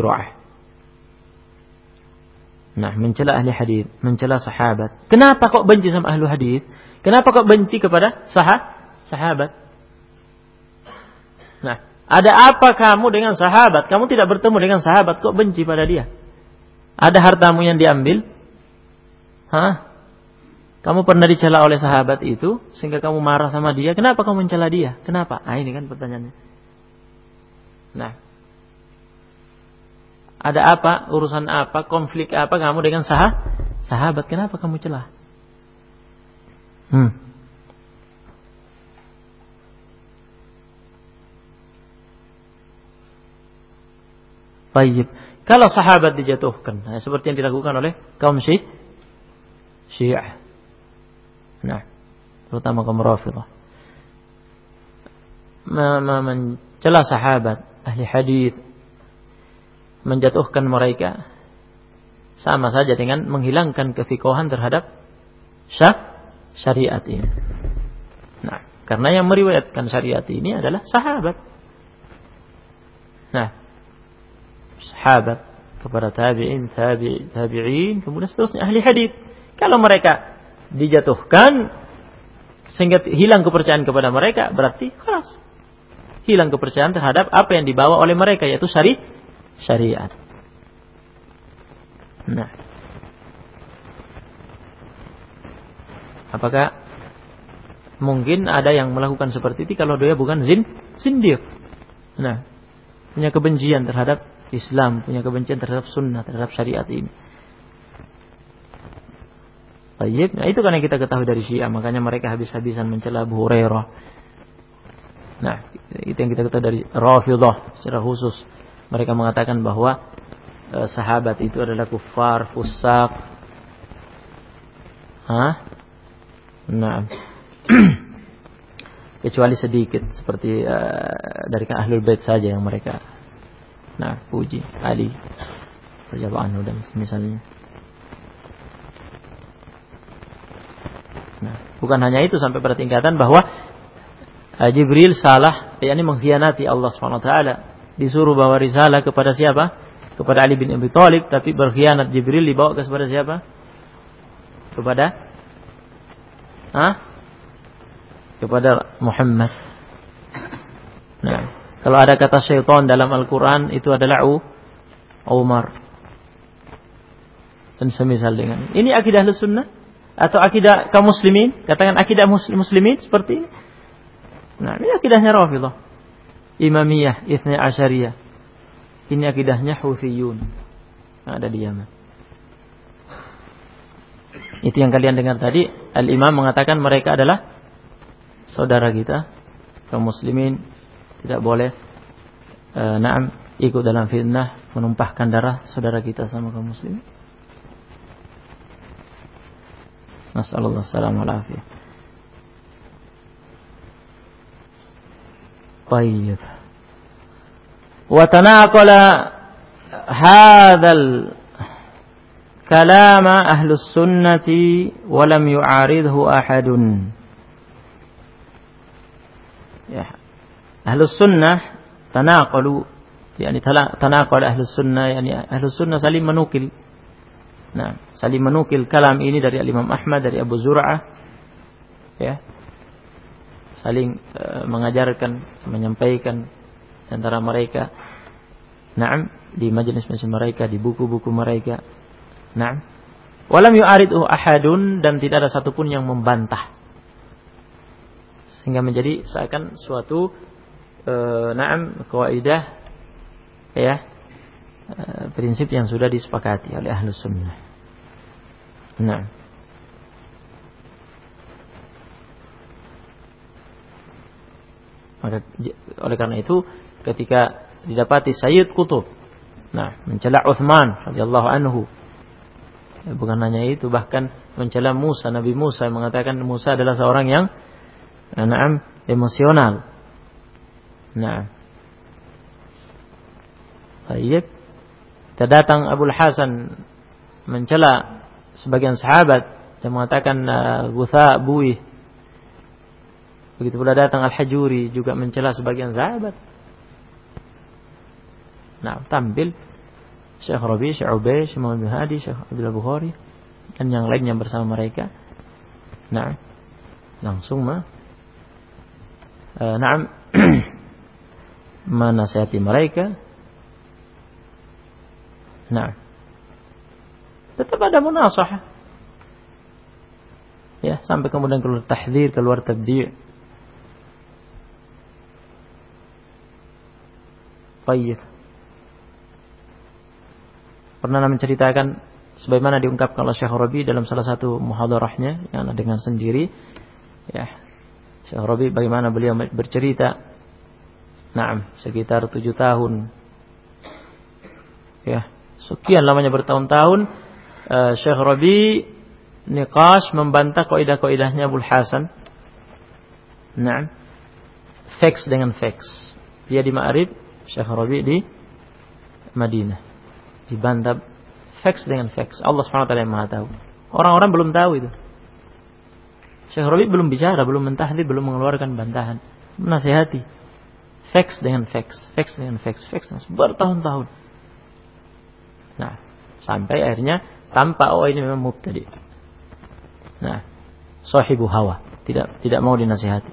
Nah, mencela ahli hadis, mencela sahabat. Kenapa kok benci sama ahli hadis? Kenapa kok benci kepada sahah, sahabat? Nah, ada apa kamu dengan sahabat? Kamu tidak bertemu dengan sahabat, kok benci pada dia? Ada hartamu yang diambil? Hah? Kamu pernah dicela oleh sahabat itu sehingga kamu marah sama dia. Kenapa kamu mencela dia? Kenapa? Ah ini kan pertanyaannya. Nah, ada apa? Urusan apa? Konflik apa kamu dengan sah sahabat? Kenapa kamu celah? Hmm. Baik. Kalau sahabat dijatuhkan, nah, seperti yang dilakukan oleh kaum Syi Syiah. Nah, terutama kaum Rafidah. Mencela sahabat, ahli hadis, menjatuhkan mereka sama saja dengan menghilangkan kefikohan terhadap syah, syariat ini. Nah, karena yang meriwayatkan syariat ini adalah sahabat. Nah, sahabat kepada tabi'in, tabi' tabi'in, kemudian seterusnya ahli hadis. Kalau mereka dijatuhkan sehingga hilang kepercayaan kepada mereka, berarti keras. Hilang kepercayaan terhadap apa yang dibawa oleh mereka yaitu syari syariat. Nah. Apakah mungkin ada yang melakukan seperti itu kalau dia bukan zin sindir? Nah, punya kebencian terhadap Islam, punya kebencian terhadap sunnah, terhadap syariat ini. Baik, nah itu yang kita ketahui dari Syiah, makanya mereka habis-habisan mencela Abu Hurairah. Nah, itu yang kita ketahui dari Rafidah secara khusus. Mereka mengatakan bahwa eh, sahabat itu adalah kufar, fusak. Hah? Nah. *clears throat* Kecuali sedikit seperti uh, dari kan ahlul bait saja yang mereka Nah, puji Ali perjalanan anu dan misalnya. Nah, bukan hanya itu sampai pada tingkatan bahwa uh, Jibril salah, yakni mengkhianati Allah swt. Disuruh bawa risalah kepada siapa? Kepada Ali bin Abi Thalib, tapi berkhianat Jibril dibawa kepada siapa? Kepada Hah? Kepada Muhammad. Nah, kalau ada kata syaitan dalam Al-Quran itu adalah U, Umar. Dan semisal dengan ini akidah sunnah atau akidah kaum muslimin katakan akidah muslim muslimin seperti ini. Nah ini akidahnya Rafidah, Imamiyah, Ithna Asyariyah. Ini akidahnya Hufiyun. Ada di Yaman. Itu yang kalian dengar tadi. Al-Imam mengatakan mereka adalah saudara kita kaum muslimin tidak boleh e, naam ikut dalam fitnah menumpahkan darah saudara kita sama kaum muslimin. Nasallallahu alaihi wasallam طيب. وتناقل هذا الكلام أهل السنة ولم يعارضه أحد. أهل السنة تناقلوا يعني تناقل أهل السنة يعني أهل السنة saling menukil Nah, saling menukil kalam ini dari Imam Ahmad, dari Abu Zur'ah. Ya. Saling uh, mengajarkan, menyampaikan antara mereka. Naam, di majelis-majelis mereka, di buku-buku mereka. Naam. Walam yu'aridhu ahadun dan tidak ada satupun yang membantah. Sehingga menjadi seakan suatu uh, naam kaidah ya uh, prinsip yang sudah disepakati oleh ahlu sunnah. Nah. Maka oleh karena itu ketika didapati Sayyid Kutub nah mencela Uthman radhiyallahu anhu ya, bukan hanya itu bahkan mencela Musa Nabi Musa mengatakan Musa adalah seorang yang eh, naam emosional nah Baik. Kita datang Abu Hasan mencela sebagian sahabat yang mengatakan uh, gutha buih. Begitu pula datang Al-Hajuri juga mencela sebagian sahabat. Nah, tampil Syekh Rabi, Syekh Ubay, Syekh Muhammad bin Hadi, Syekh Abdul Bukhari dan yang lainnya bersama mereka. Nah, langsung mah uh, Naam *clears throat* menasihati mereka. Nah, tetap ada munasahah. Ya, sampai kemudian keluar tahdzir, keluar tabdi'. Baik. Pernah menceritakan sebagaimana diungkapkan oleh Syekh Rabi dalam salah satu muhadarahnya yang dengan sendiri ya Syekh Rabi bagaimana beliau bercerita Naam, sekitar tujuh tahun ya sekian lamanya bertahun-tahun uh, Syekh Rabi Niqash membantah kaidah-kaidahnya Abdul Hasan. Nah, fax dengan fax. Dia di Ma'rib, Syekh Rabi di Madinah. Dibantah fax dengan fax. Allah SWT yang Maha tahu. Orang-orang belum tahu itu. Syekh Rabi belum bicara, belum mentahdi, belum mengeluarkan bantahan. Menasihati. Fax dengan fax, fax dengan fax, fax bertahun-tahun. Nah, sampai akhirnya tanpa oh ini memang mubtadi. Nah, sahibu hawa, tidak tidak mau dinasihati.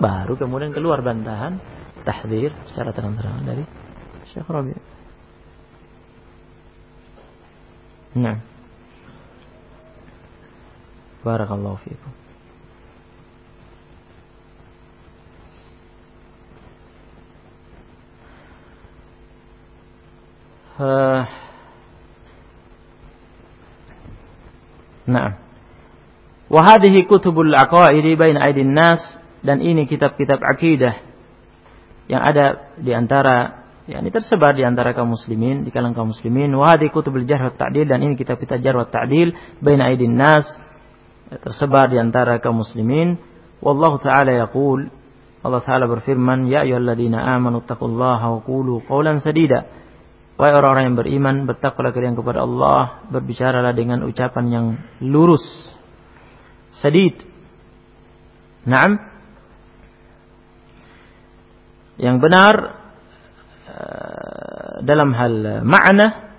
Baru kemudian keluar bantahan tahdir secara terang-terangan dari Syekh Rabi. Nah. Barakallahu fiikum. Uh, Nah. Wahadihi kutubul aqaidi bain aidin nas dan ini kitab-kitab akidah yang ada di antara ya ini tersebar di antara kaum muslimin di kalangan kaum muslimin. Wahadi kutubul jarh wa dan ini kitab-kitab jarh wa ta'dil bain aidin nas tersebar di antara kaum muslimin. Wallahu taala yaqul Allah taala berfirman ya ayyuhalladzina amanu taqullaha wa qulu qawlan sadida Wahai orang-orang yang beriman, bertakwalah kalian kepada Allah, berbicaralah dengan ucapan yang lurus, sedid. Naam. Yang benar uh, dalam hal makna.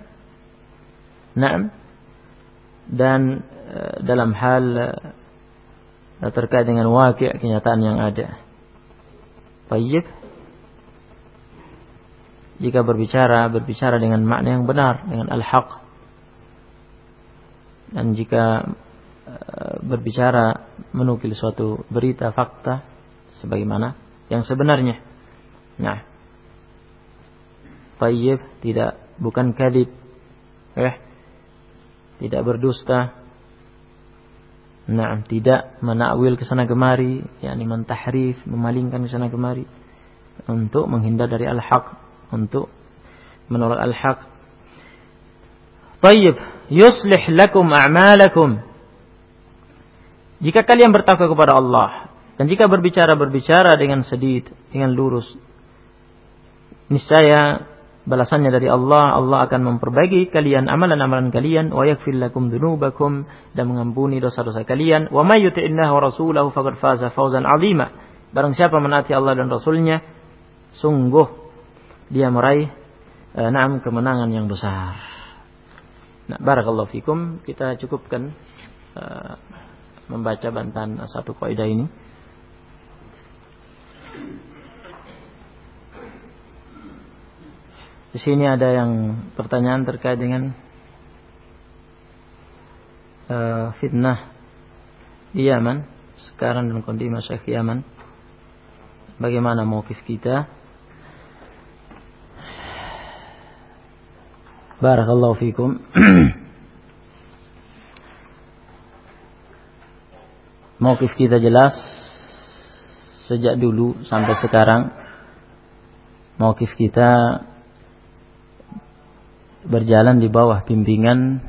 Naam. Dan uh, dalam hal uh, terkait dengan wakil kenyataan yang ada. Baik jika berbicara berbicara dengan makna yang benar dengan al-haq. Dan jika uh, berbicara menukil suatu berita fakta sebagaimana yang sebenarnya. Nah. Tayyib tidak bukan kadib. Eh. Tidak berdusta. Nah, tidak menakwil ke sana kemari, yakni mentahrif, memalingkan ke sana kemari untuk menghindar dari al-haq, untuk menolak al-haq. Tayyib, yuslih lakum a'malakum. Jika kalian bertakwa kepada Allah dan jika berbicara berbicara dengan sedih, dengan lurus, niscaya balasannya dari Allah, Allah akan memperbaiki kalian amalan-amalan kalian wa yaghfir lakum dzunubakum dan mengampuni dosa-dosa kalian. Wa may yuti'illah wa rasulahu faqad faza fawzan 'azima. Barang siapa menaati Allah dan Rasulnya, sungguh dia meraih eh, na'am kemenangan yang besar. Nah, barakallahu fikum. Kita cukupkan eh, membaca bantahan satu kaidah ini. Di sini ada yang pertanyaan terkait dengan uh, fitnah di Yaman sekarang dan kondisi masyarakat Yaman. Bagaimana mukif kita? Barakallahu fikum. *clears throat* Mukif kita jelas sejak dulu sampai sekarang. Mukif kita berjalan di bawah bimbingan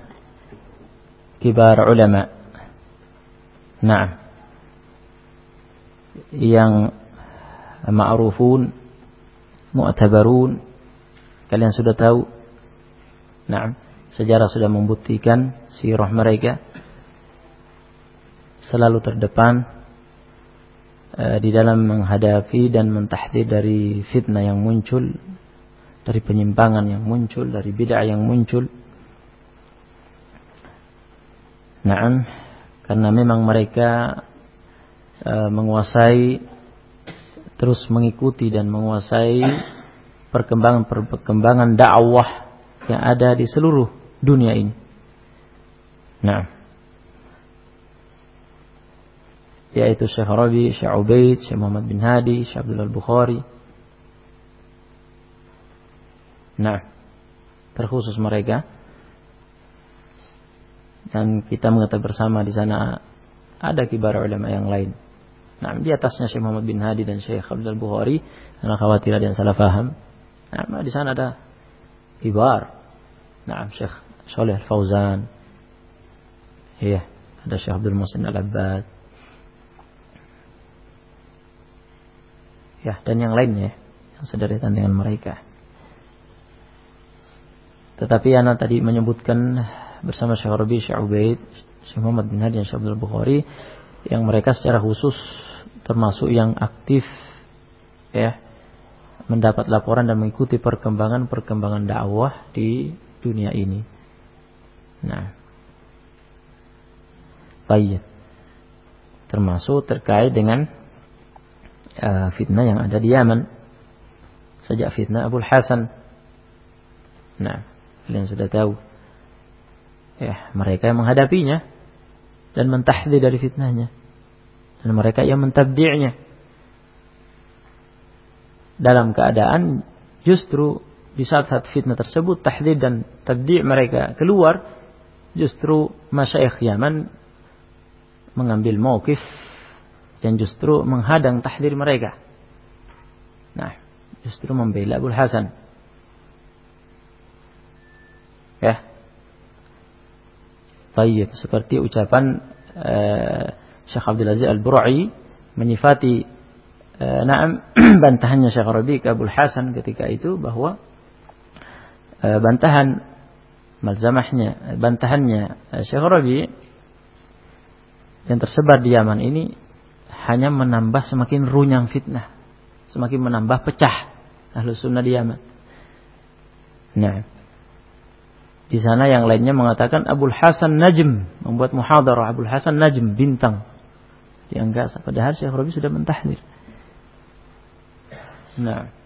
kibar ulama. Nah, yang ma'rufun, mu'tabarun, kalian sudah tahu. Nah, sejarah sudah membuktikan sirah mereka selalu terdepan uh, di dalam menghadapi dan mentahdir dari fitnah yang muncul dari penyimpangan yang muncul, dari bid'ah yang muncul. Naam, karena memang mereka e, menguasai terus mengikuti dan menguasai perkembangan-perkembangan dakwah yang ada di seluruh dunia ini. Nah, yaitu Syekh Rabi, Syekh Ubaid, Syekh Muhammad bin Hadi, Syekh Abdul Bukhari, Nah, terkhusus mereka. Dan kita mengetahui bersama di sana ada kibar ulama yang lain. Nah, di atasnya Syekh Muhammad bin Hadi dan Syekh Abdul Bukhari, karena khawatir ada yang salah faham. Nah, di sana ada kibar. Nah, Syekh Soleh Fauzan. Iya, ada Syekh Abdul Musin Al-Abbad. Ya, dan yang lainnya yang sederetan dengan mereka. Tetapi anak tadi menyebutkan bersama Syekh Rabi, Syekh Ubaid, Syekh Muhammad bin Hadi Syekh Abdul Bukhari yang mereka secara khusus termasuk yang aktif ya mendapat laporan dan mengikuti perkembangan-perkembangan dakwah di dunia ini. Nah, baik. Termasuk terkait dengan uh, fitnah yang ada di Yaman. Sejak fitnah Abu Hasan. Nah, Kalian sudah tahu. Ya, mereka yang menghadapinya dan mentahdi dari fitnahnya. Dan mereka yang mentabdi'nya. Dalam keadaan justru di saat-saat fitnah tersebut tahdid dan tabdi' mereka keluar justru masyayikh Yaman mengambil mauqif yang justru menghadang tahdir mereka. Nah, justru membela Abu Hasan Ya. Baik, seperti ucapan uh, Syekh Abdul Aziz Al-Bura'i menyifati uh, na'am *clears throat* bantahannya Syekh Rabi ke Abdul Hasan ketika itu bahwa bantahan malzamahnya bantahannya uh, Syekh Rabi yang tersebar di Yaman ini hanya menambah semakin runyang fitnah, semakin menambah pecah ahlu sunnah di Yaman. Nah, di sana yang lainnya mengatakan Abdul Hasan Najm membuat muhadarah Abdul Hasan Najm bintang. Dianggap padahal Syekh Rabi sudah mentahdir. Nah.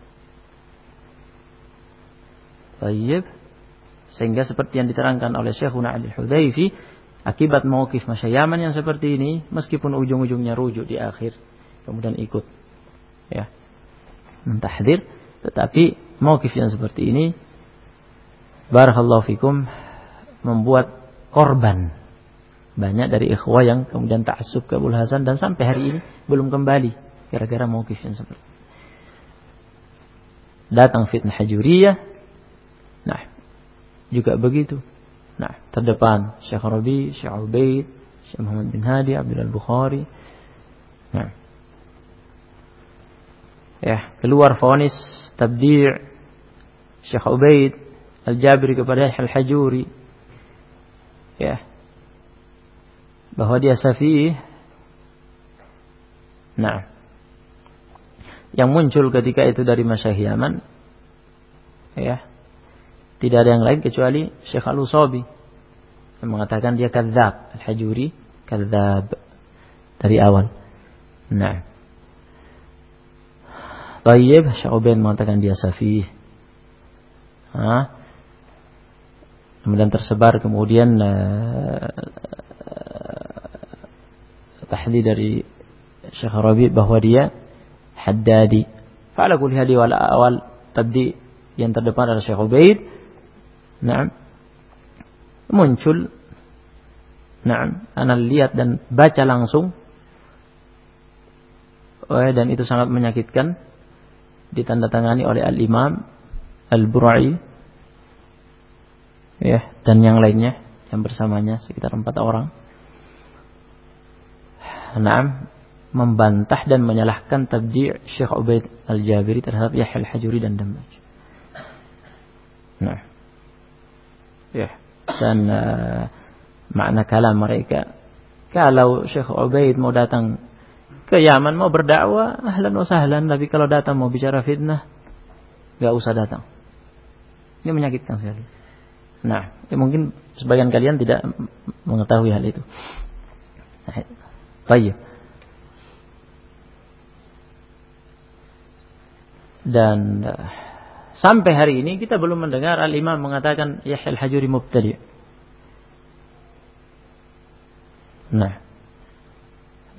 Baik. Sehingga seperti yang diterangkan oleh Syekhuna Ali Hudayfi, akibat mauqif masyayaman yang seperti ini, meskipun ujung-ujungnya rujuk di akhir, kemudian ikut ya mentahdir, tetapi mauqif yang seperti ini barakallahu fikum membuat korban Banyak dari ikhwah yang kemudian ta'assub ke Abul Hasan dan sampai hari ini belum kembali gara-gara mauqif yang seperti. Datang fitnah hajuriyah. Nah, juga begitu. Nah, terdepan Syekh Rabi, Syekh Ubaid, Syekh Muhammad bin Hadi, Abdul Al-Bukhari. Nah. Ya, keluar vonis tabdi' Syekh Ubaid Al-Jabiri kepada Al-Hajuri. Ya, bahwa dia safih. Nah, yang muncul ketika itu dari masyayikh Yaman, ya, tidak ada yang lain kecuali Syekh Al-Usabi yang mengatakan dia kadzab, Al-Hajuri kadzab dari awal. Nah. Tayyib, Syekh Ubain mengatakan dia safih. Hah? Kemudian tersebar kemudian uh, tahdi dari Syekh Rabi bahwa dia Haddadi. Fa'ala kulli hadi wal awal tabdi yang terdepan adalah Syekh Ubaid. Naam. Muncul Naam, ana lihat dan baca langsung. Oh, dan itu sangat menyakitkan. Ditandatangani oleh Al-Imam Al-Burai. Ya, dan yang lainnya yang bersamanya sekitar empat orang. Naam membantah dan menyalahkan tabdi' Syekh Ubaid Al-Jabiri terhadap Yahya Al-Hajuri dan Damaj. Nah. Ya. Dan uh, makna kalam mereka kalau Syekh Ubaid mau datang ke Yaman mau berdakwah ahlan wa sahlan tapi kalau datang mau bicara fitnah nggak usah datang. Ini menyakitkan sekali. Nah, ya mungkin sebagian kalian tidak mengetahui hal itu. Nah, Baik. Dan uh, sampai hari ini kita belum mendengar Al-Imam mengatakan Yahya Al-Hajuri mubtadi'. Nah.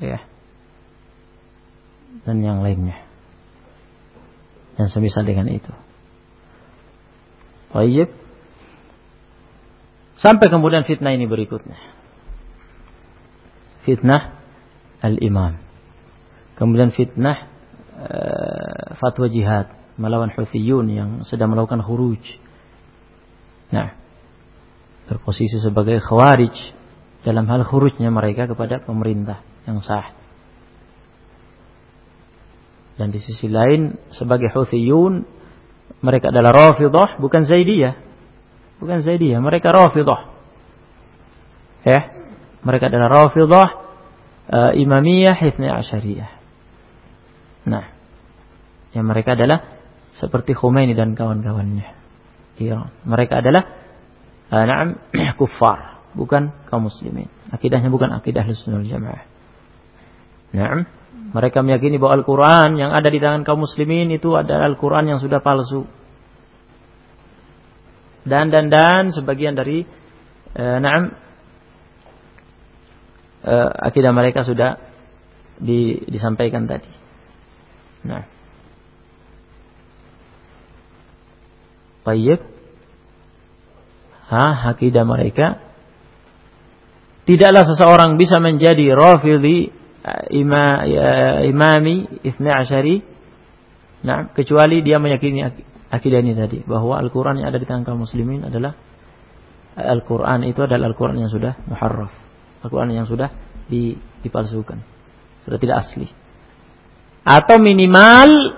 Ya. Dan yang lainnya. Dan semisal dengan itu. Baik. Sampai kemudian fitnah ini berikutnya. Fitnah al-imam. Kemudian fitnah uh, fatwa jihad melawan Huthiyun yang sedang melakukan khuruj. Nah, berposisi sebagai khawarij dalam hal khurujnya mereka kepada pemerintah yang sah. Dan di sisi lain sebagai Huthiyun mereka adalah Rafidah bukan Zaidiyah. Bukan Zaidiyah, mereka Rafidah. Ya, mereka adalah Rafidah uh, Imamiyah Hifni Asyariyah. Nah, yang mereka adalah seperti Khomeini dan kawan-kawannya. Iran. Mereka adalah uh, na'am *clears throat* kuffar, bukan kaum muslimin. Akidahnya bukan akidah Ahlussunnah Jamaah. Naam, mereka meyakini bahwa Al-Qur'an yang ada di tangan kaum muslimin itu adalah Al-Qur'an yang sudah palsu. Dan dan dan sebagian dari uh, na'am uh, akidah mereka sudah di, disampaikan tadi. Nah. Tayyib. Ha, mereka tidaklah seseorang bisa menjadi rafidhi eh, ima, ya, imami isna asyari nah, kecuali dia meyakini akidah ini tadi bahwa Al-Qur'an yang ada di tangan kaum muslimin adalah Al-Qur'an itu adalah Al-Qur'an yang sudah muharraf. Al-Quran yang sudah dipalsukan. Sudah tidak asli. Atau minimal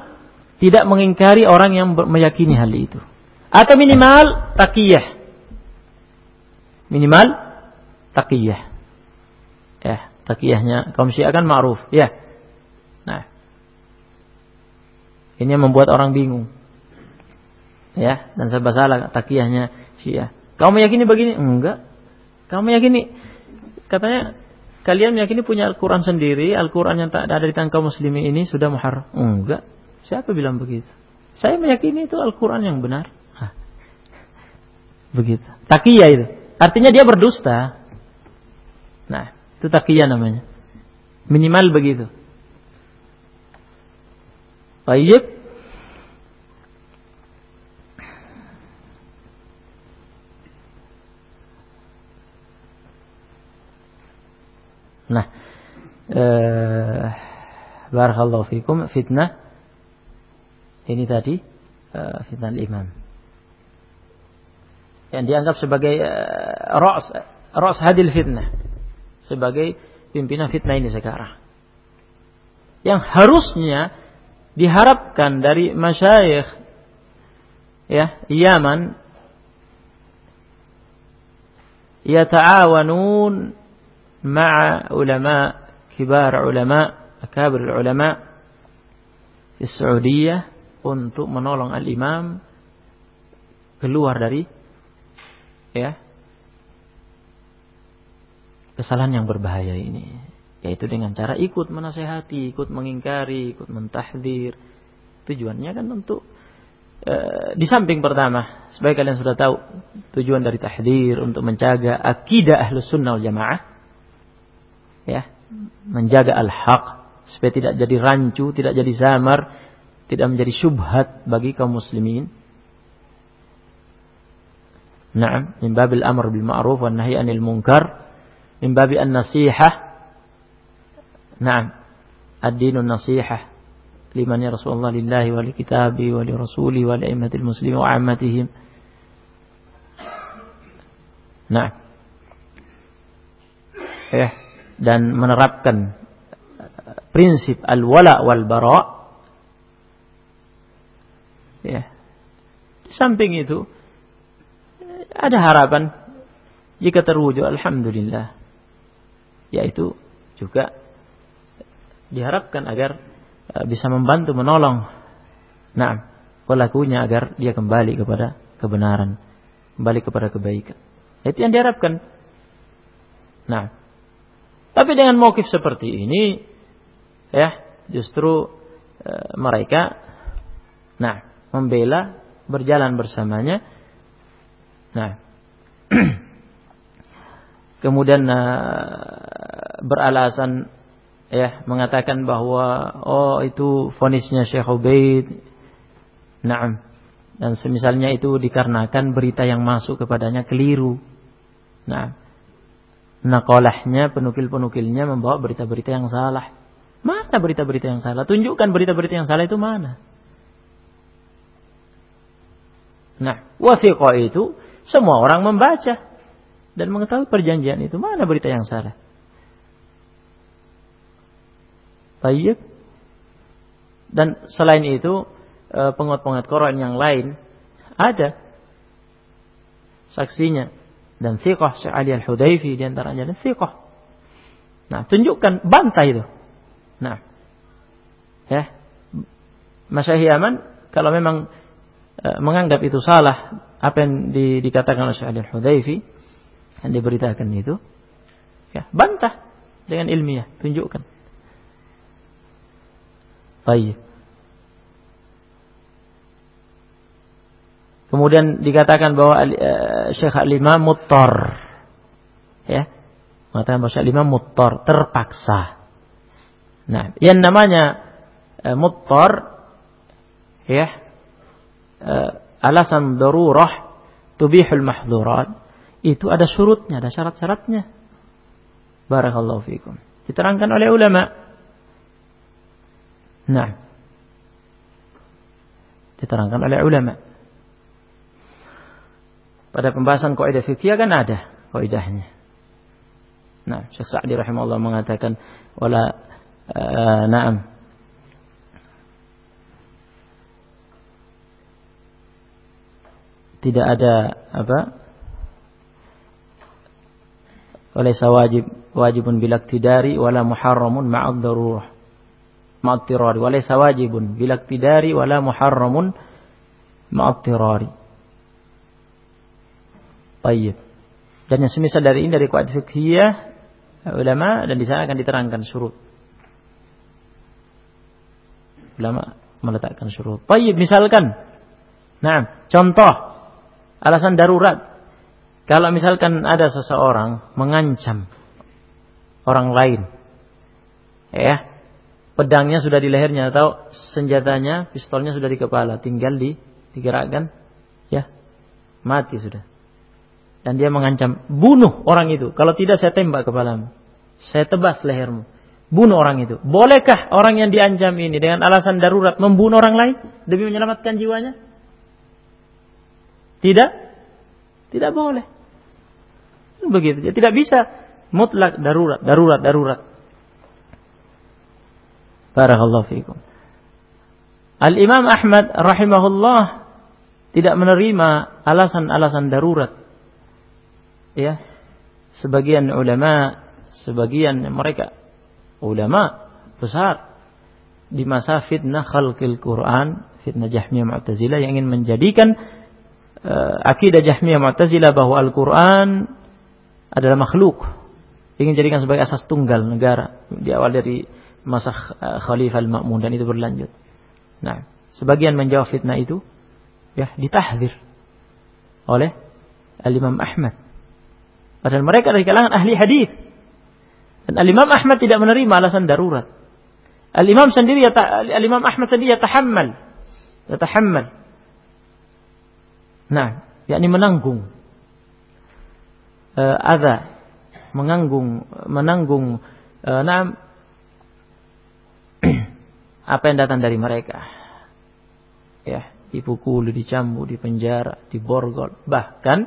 tidak mengingkari orang yang meyakini hal itu. Atau minimal takiyah. Minimal takiyah. Ya, takiyahnya kaum Syiah kan ma'ruf, ya. Nah. Ini yang membuat orang bingung. Ya, dan serba salah takiyahnya Syiah. Kamu meyakini begini? Enggak. Kamu meyakini Katanya kalian meyakini punya Al-Quran sendiri, Al-Quran yang tak ada di tangan kaum muslimin ini sudah muharram. Enggak. Siapa bilang begitu? Saya meyakini itu Al-Quran yang benar. Begitu. Takiyah itu. Artinya dia berdusta. Nah, itu takiyah namanya. Minimal begitu. Baik. Nah, eh, barakallahu fikum fitnah ini tadi eh, fitnah imam. Yang dianggap sebagai eh, ras hadil fitnah. Sebagai pimpinan fitnah ini sekarang. Yang harusnya diharapkan dari masyayikh ya Yaman yata'awanun ma'a ulama kibar ulama akabir ulama di Saudiyah untuk menolong al-imam keluar dari ya kesalahan yang berbahaya ini yaitu dengan cara ikut menasehati, ikut mengingkari, ikut mentahdir. Tujuannya kan untuk e, di samping pertama, sebagai kalian sudah tahu, tujuan dari tahdir untuk menjaga akidah ahlus sunnah wal jamaah. Ya, menjaga al-haq supaya tidak jadi rancu, tidak jadi zamar, tidak menjadi syubhat bagi kaum muslimin. Naam, min babil amr bil ma'ruf wan nahi anil munkar, min babi an-nasihah. Naam, ad-dinun nasihah liman ya Rasulullah lillahi wa li kitabi wa li rasuli wa li aimatil muslimin wa ammatihim. Nah. Ya, dan menerapkan prinsip al-wala wal bara. Ya. Di samping itu ada harapan? Jika terwujud alhamdulillah. Yaitu juga diharapkan agar e, bisa membantu menolong. Nah pelakunya agar dia kembali kepada kebenaran kembali kepada kebaikan. Itu yang diharapkan. Nah tapi dengan motif seperti ini ya justru e, mereka nah membela berjalan bersamanya nah *clears throat* kemudian uh, beralasan ya mengatakan bahwa oh itu fonisnya Syekh Ubaid Naam dan semisalnya itu dikarenakan berita yang masuk kepadanya keliru. Nah, nakolahnya penukil-penukilnya membawa berita-berita yang salah. Mana berita-berita yang salah? Tunjukkan berita-berita yang salah itu mana. Nah, wathiqah itu semua orang membaca dan mengetahui perjanjian itu. Mana berita yang salah? Tayyib. Dan selain itu, e, pengut-pengut Quran yang lain ada saksinya dan thiqah Syekh Ali Al-Hudayfi di antaranya dan thiqah. Nah, tunjukkan bantai itu. Nah, ya, Masyayikh Yaman kalau memang menganggap itu salah apa yang di, dikatakan oleh Syekh Ali Al-Hudayfi yang diberitakan itu. Ya bantah dengan ilmiah tunjukkan. Baik. Kemudian dikatakan bahwa uh, Syekh Al-Imam ya mengatakan bahwa Syekh Al-Imam terpaksa. Nah yang namanya uh, muttar ya uh, alasan darurah tubihul mahdurat itu ada surutnya, ada syarat-syaratnya. Barakallahu fikum. Diterangkan oleh ulama. Nah. Diterangkan oleh ulama. Pada pembahasan kaidah fikih kan ada kaidahnya. Nah, Syekh Sa'di rahimahullah mengatakan wala uh, na'am tidak ada apa walaysa wajib wajibun bilak tidari wala muharramun ma'ad darurah ma'ad tirari. Walaysa wajibun bilak tidari wala muharramun ma'ad tirari. Tayyib. Dan yang semisal dari ini dari kuat fikhiyah ulama dan di sana akan diterangkan surut ulama meletakkan surut Tayyib misalkan. Nah contoh alasan darurat kalau misalkan ada seseorang mengancam orang lain, ya, pedangnya sudah di lehernya atau senjatanya, pistolnya sudah di kepala, tinggal di digerakkan, ya, mati sudah. Dan dia mengancam bunuh orang itu. Kalau tidak saya tembak kepalamu. Saya tebas lehermu. Bunuh orang itu. Bolehkah orang yang diancam ini dengan alasan darurat membunuh orang lain demi menyelamatkan jiwanya? Tidak? Tidak boleh. Begitu. Tidak bisa mutlak darurat, darurat, darurat. Barakallahu fiikum. Al-Imam Ahmad rahimahullah tidak menerima alasan-alasan darurat. Ya. Sebagian ulama, sebagian mereka ulama besar di masa fitnah khalqil Quran, fitnah Jahmiyah Mu'tazilah yang ingin menjadikan akidah Jahmiyah Mu'tazilah bahwa Al-Quran adalah makhluk. Ingin jadikan sebagai asas tunggal negara di awal dari masa uh, Khalifah Al-Ma'mun dan itu berlanjut. Nah, sebagian menjawab fitnah itu ya ditahdir oleh Al-Imam Ahmad. Padahal mereka dari kalangan ahli hadis. Dan Al-Imam Ahmad tidak menerima alasan darurat. Al-Imam sendiri ya Al-Imam Ahmad sendiri ya tahammal. Ya tahammal. Nah, yakni menanggung uh, adza, menanggung menanggung uh, nah, *clears throat* apa yang datang dari mereka. Ya, dipukuli, dicambuk, dipenjara, diborgol. Bahkan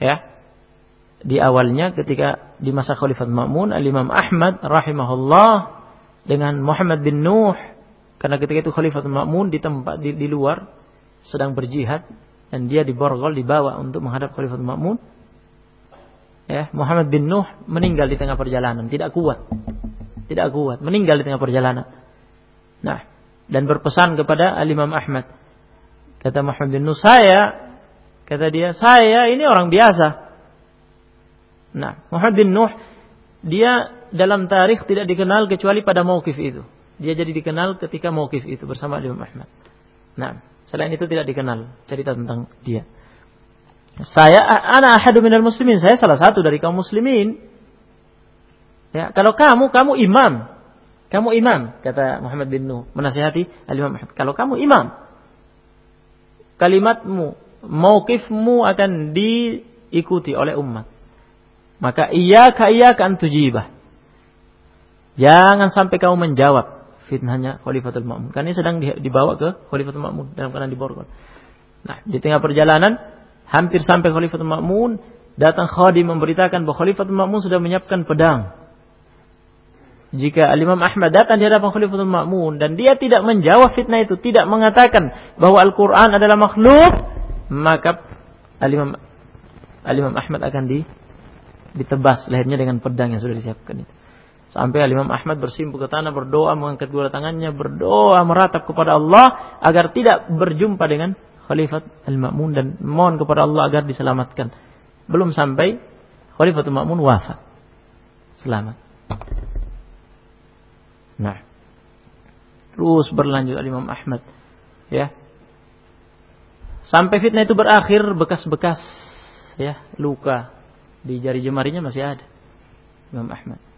ya di awalnya ketika di masa Khalifat Ma'mun Al-Imam Ahmad rahimahullah dengan Muhammad bin Nuh karena ketika itu Khalifat Ma'mun di tempat di, di luar sedang berjihad dan dia diborgol dibawa untuk menghadap Khalifat Ma'mun ya Muhammad bin Nuh meninggal di tengah perjalanan tidak kuat tidak kuat meninggal di tengah perjalanan nah dan berpesan kepada Al-Imam Ahmad Kata Muhammad bin Nuh, saya, kata dia, saya ini orang biasa. Nah, Muhammad bin Nuh, dia dalam tarikh tidak dikenal kecuali pada mauqif itu. Dia jadi dikenal ketika mauqif itu bersama Imam Ahmad. Nah, selain itu tidak dikenal cerita tentang dia. Saya anak ahadu minal muslimin, saya salah satu dari kaum muslimin. Ya, kalau kamu kamu imam. Kamu imam, kata Muhammad bin Nuh, menasihati Al-Imam. Kalau kamu imam, kalimatmu, mauqifmu akan diikuti oleh umat. Maka iya iya kan tujibah. Jangan sampai kamu menjawab fitnahnya Khalifatul Ma'mun. Karena ini sedang dibawa ke Khalifatul Ma'mun dalam keadaan diborgol. Nah, di tengah perjalanan hampir sampai Khalifatul Ma'mun datang khadim memberitakan bahwa Khalifatul Ma'mun sudah menyiapkan pedang jika Al-Imam Ahmad datang di hadapan Khalifatul Ma'mun dan dia tidak menjawab fitnah itu, tidak mengatakan bahwa Al-Quran adalah makhluk, maka Al-Imam Al-Imam Ahmad akan di, ditebas lehernya dengan pedang yang sudah disiapkan itu. Sampai Al-Imam Ahmad bersimpuh ke tanah, berdoa, mengangkat dua tangannya, berdoa, meratap kepada Allah agar tidak berjumpa dengan Khalifat Al-Ma'mun dan mohon kepada Allah agar diselamatkan. Belum sampai Khalifatul Ma'mun wafat. Selamat. Nah, terus berlanjut Imam Ahmad, ya. Sampai fitnah itu berakhir bekas-bekas ya luka di jari jemarinya masih ada Imam Ahmad.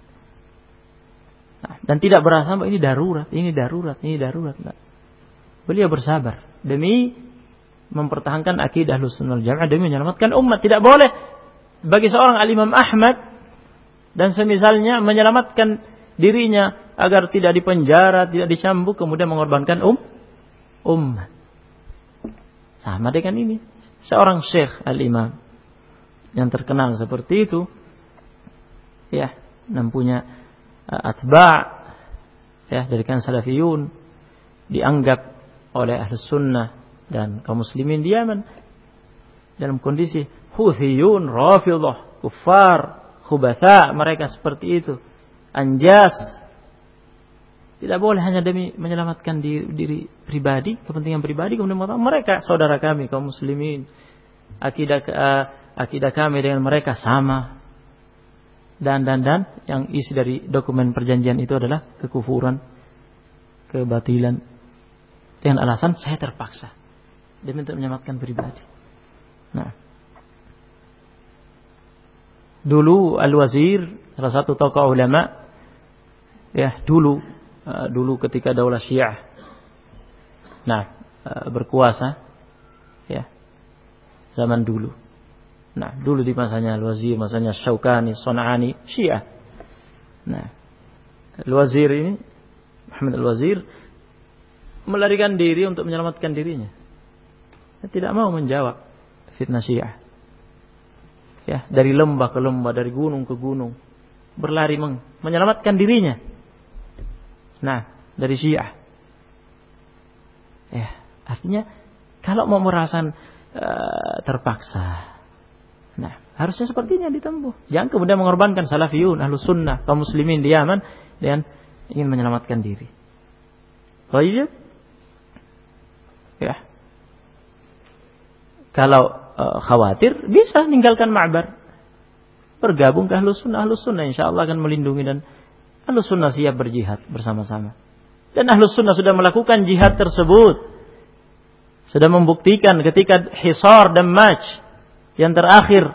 Nah, dan tidak berasa ini darurat, ini darurat, ini darurat. Nah, beliau bersabar demi mempertahankan akidah Ahlussunnah Jamaah demi menyelamatkan umat. Tidak boleh bagi seorang Al-Imam Ahmad dan semisalnya menyelamatkan dirinya agar tidak dipenjara, tidak dicambuk, kemudian mengorbankan um umat. Sama dengan ini. Seorang syekh al-imam yang terkenal seperti itu, ya, dan punya atba' ya dari kan salafiyun dianggap oleh ahli sunnah dan kaum muslimin di Yaman dalam kondisi huthiyun, rafidah, kufar, khubatha, mereka seperti itu anjas. Tidak boleh hanya demi menyelamatkan diri, diri pribadi, kepentingan pribadi, kemudian mengatakan mereka saudara kami kaum muslimin. Akidah uh, akidah kami dengan mereka sama. Dan dan dan yang isi dari dokumen perjanjian itu adalah kekufuran, kebatilan. Dengan alasan saya terpaksa demi untuk menyelamatkan pribadi. Nah, dulu Al-Wazir, salah satu tokoh ulama, ya dulu uh, dulu ketika daulah Syiah nah uh, berkuasa ya zaman dulu nah dulu di masanya Al-Wazir masanya Syaukani Son'ani Syiah Nah, Al-Wazir ini Muhammad Al-Wazir melarikan diri untuk menyelamatkan dirinya. Dia tidak mau menjawab fitnah Syiah. Ya, dari lembah ke lembah, dari gunung ke gunung, berlari meng menyelamatkan dirinya. Nah, dari Syiah. Ya, artinya kalau mau merasa uh, terpaksa, nah harusnya seperti ini yang ditempuh. Jangan kemudian mengorbankan salafiyun, ahlus sunnah, kaum muslimin di Yaman dan ingin menyelamatkan diri. Baik, ya. Kalau uh, khawatir, bisa meninggalkan ma'bar. Bergabung ke ahlus sunnah. Ahlus sunnah insya Allah akan melindungi dan ahlus sunnah siap berjihad bersama-sama. Dan ahlus sunnah sudah melakukan jihad tersebut. Sudah membuktikan ketika hisar dan maj yang terakhir.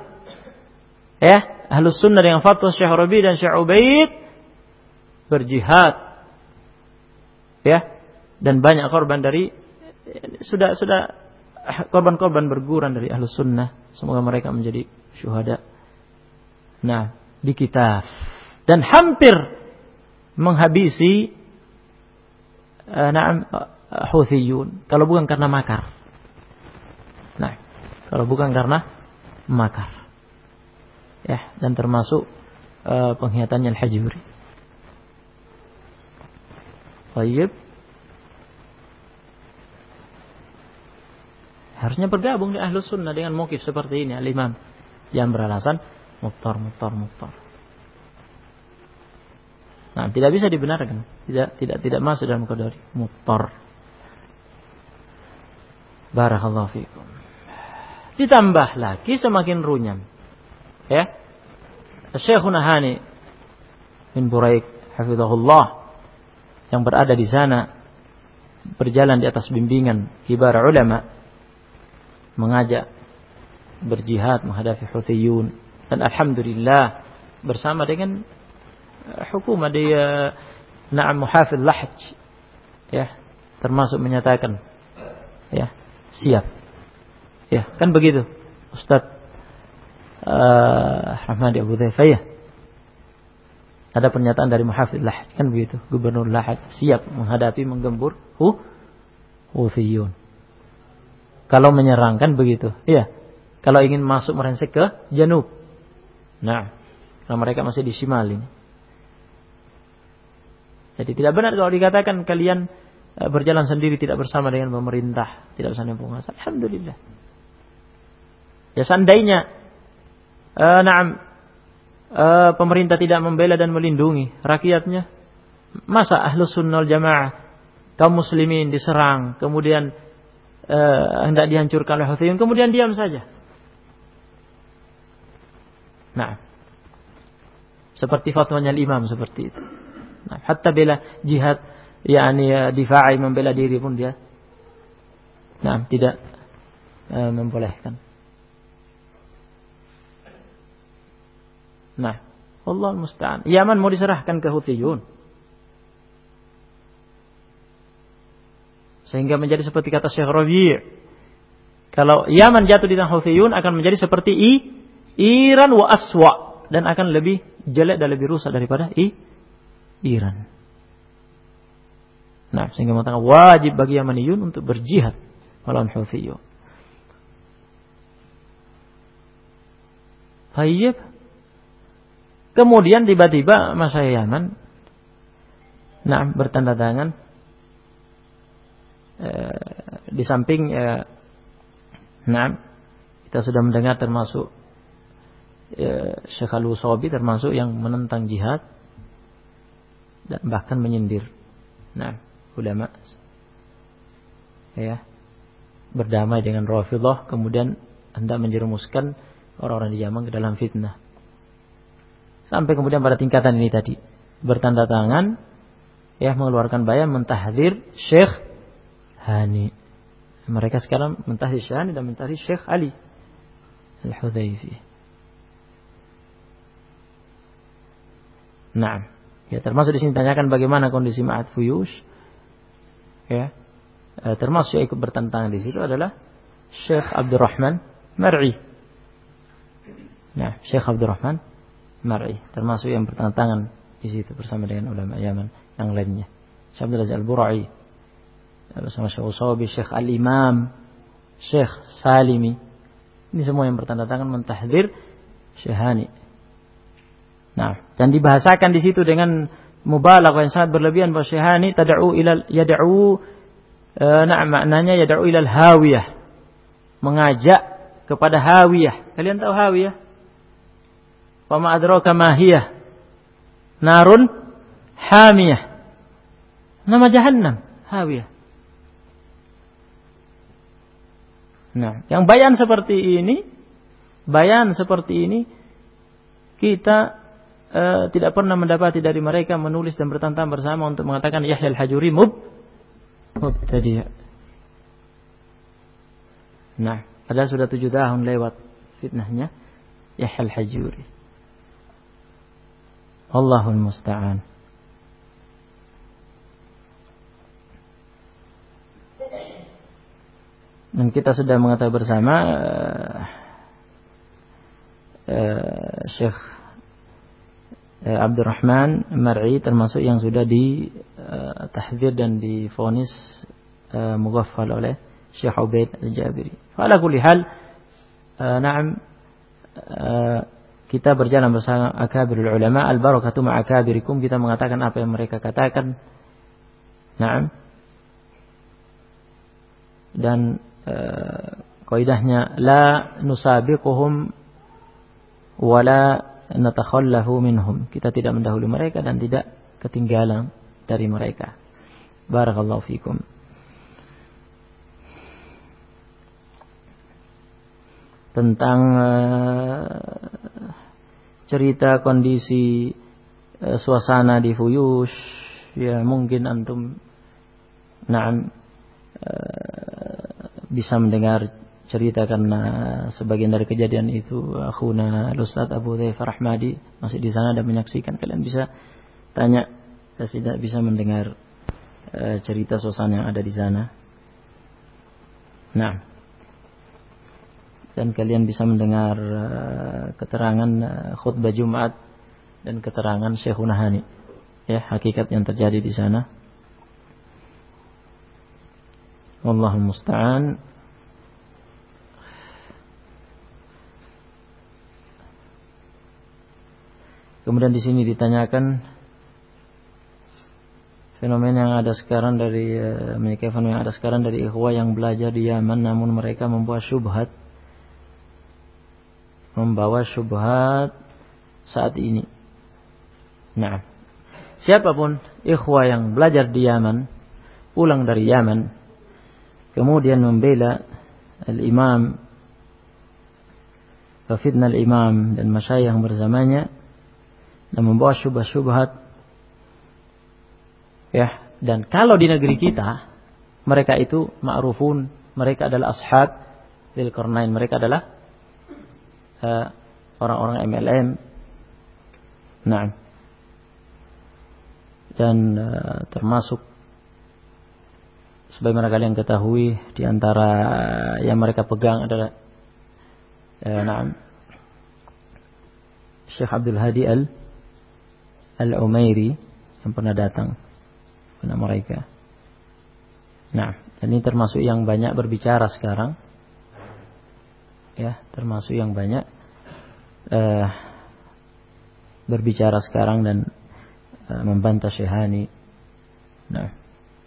Ya, ahlus sunnah dengan fatwa Syekh Rabi dan Syekh Ubaid berjihad. Ya, dan banyak korban dari sudah sudah korban-korban berguran dari ahlus sunnah. Semoga mereka menjadi syuhada. Nah, di kitab. Dan hampir menghabisi uh, na'am uh. Kalau bukan karena makar. Nah, kalau bukan karena makar. Ya, dan termasuk uh, pengkhianatannya Al-Hajuri. Baik. Harusnya bergabung di ahlus sunnah dengan mukif seperti ini al-imam. Yang beralasan muktar, muktar, muktar. Nah, tidak bisa dibenarkan. Tidak tidak tidak masuk dalam kategori muktar. Barakallahu fikum. Ditambah lagi semakin runyam. Ya. Syekhuna Hani bin Buraik hafizahullah yang berada di sana berjalan di atas bimbingan kibar ulama mengajak berjihad menghadapi Houthiyun dan alhamdulillah bersama dengan eh, hukum di uh, Na'am Muhafid Lahj ya termasuk menyatakan ya siap ya kan begitu Ustaz uh, Rahmadi Abu ya ada pernyataan dari Muhafid Lahj kan begitu Gubernur Lahj siap menghadapi menggembur hu Houthiyun kalau menyerang kan begitu. Iya. Kalau ingin masuk merensek ke Janub. Nah, karena mereka masih di Shimal. Jadi tidak benar kalau dikatakan kalian e, berjalan sendiri tidak bersama dengan pemerintah, tidak bersama dengan penguasa. Alhamdulillah. Ya seandainya uh, nah, uh, pemerintah tidak membela dan melindungi rakyatnya, masa ahlus sunnah jamaah kaum muslimin diserang, kemudian uh, hendak dihancurkan oleh Houthiyun, kemudian diam saja. Nah, seperti fatwanya imam seperti itu. Nah, hatta bela jihad, yakni ya, difa'i membela diri pun dia, nah tidak uh, membolehkan. Nah, Allah musta'an. Yaman mau diserahkan ke Houthiyun. Sehingga menjadi seperti kata Syekh Rabi' Kalau Yaman jatuh di tangan Houthiyun akan menjadi seperti I, Iran wa Aswa dan akan lebih jelek dan lebih rusak daripada I, Iran. Nah, sehingga mengatakan wajib bagi Yamaniyun untuk berjihad melawan Houthiyun. Baik. Kemudian tiba-tiba masa Yaman nah bertanda tangan Eh, di samping ya, nah kita sudah mendengar termasuk ya, Syekh al termasuk yang menentang jihad dan bahkan menyindir. Nah, ulama ya berdamai dengan Rafidah kemudian hendak menjerumuskan orang-orang di Yaman ke dalam fitnah. Sampai kemudian pada tingkatan ini tadi bertanda tangan ya mengeluarkan bayan mentahdir Syekh Hani. Mereka sekarang mentahdi Syahani dan mentahdi Syekh Ali Al-Hudhaifi. Nah, ya termasuk di sini tanyakan bagaimana kondisi Ma'at Fuyush. Ya. E, termasuk yang ikut bertentangan di situ adalah Syekh Abdurrahman Mar'i. Nah, Syekh Abdurrahman Mar'i termasuk yang bertentangan di situ bersama dengan ulama Yaman yang lainnya. Syekh Abdul Aziz Al-Burai bersama Syekh Usawi, Syekh Al-Imam, Syekh Salimi. Ini semua yang bertanda tangan mentahdir Syehani. Nah, dan dibahasakan di situ dengan mubalaghah yang sangat berlebihan bahwa Syehani tad'u ila yad'u e, nah maknanya yad'u ila hawiyah. Mengajak kepada hawiyah. Kalian tahu hawiyah? Wa ma adraka? Narun hamiyah. Nama jahannam, hawiyah. Nah, yang bayan seperti ini, bayan seperti ini, kita uh, tidak pernah mendapati dari mereka menulis dan bertantang bersama untuk mengatakan Yahya al-Hajuri mub mubtadi'. Nah, padahal sudah tujuh tahun lewat fitnahnya Yahya al-Hajuri. Allahul musta'an. Dan kita sudah mengetahui bersama uh, uh, Syekh uh, Abdurrahman Mar'i termasuk yang sudah di uh, tahdir dan difonis uh, mughaffal oleh Syekh Ubaid Al-Jabiri. Fala kulli hal uh, na'am uh, kita berjalan bersama akabirul ulama al-barakatu ma'akabirikum kita mengatakan apa yang mereka katakan. Naam. Dan kaidahnya la nusabiquhum wala natakhallafu minhum. Kita tidak mendahului mereka dan tidak ketinggalan dari mereka. Barakallahu fikum. Tentang uh, cerita kondisi uh, suasana di Fuyush, ya mungkin antum na'am uh, bisa mendengar cerita karena sebagian dari kejadian itu akhuna Ustaz Abu Dhaifah Rahmadi masih di sana dan menyaksikan. Kalian bisa tanya saya tidak bisa mendengar uh, cerita suasana yang ada di sana. Nah, dan kalian bisa mendengar uh, keterangan uh, khutbah Jumat dan keterangan Syekhuna Hani ya hakikat yang terjadi di sana. Wallahu musta'an. Kemudian di sini ditanyakan fenomena yang ada sekarang dari uh, fenomena yang ada sekarang dari ikhwah yang belajar di Yaman namun mereka membawa syubhat membawa syubhat saat ini. Nah, siapa pun ikhwah yang belajar di Yaman pulang dari Yaman kemudian membela al-imam fitnah al-imam dan masyayikh yang bersamanya dan membawa syubhat-syubhat ya dan kalau di negeri kita mereka itu ma'rufun mereka adalah ashab lil mereka adalah orang-orang MLM nah dan uh, termasuk sebagaimana kalian ketahui di antara yang mereka pegang adalah eh, nah, Syekh Abdul Hadi Al Al-Umairi yang pernah datang kepada mereka. Nah, ini termasuk yang banyak berbicara sekarang. Ya, termasuk yang banyak uh, berbicara sekarang dan uh, membantah Syehani. Nah,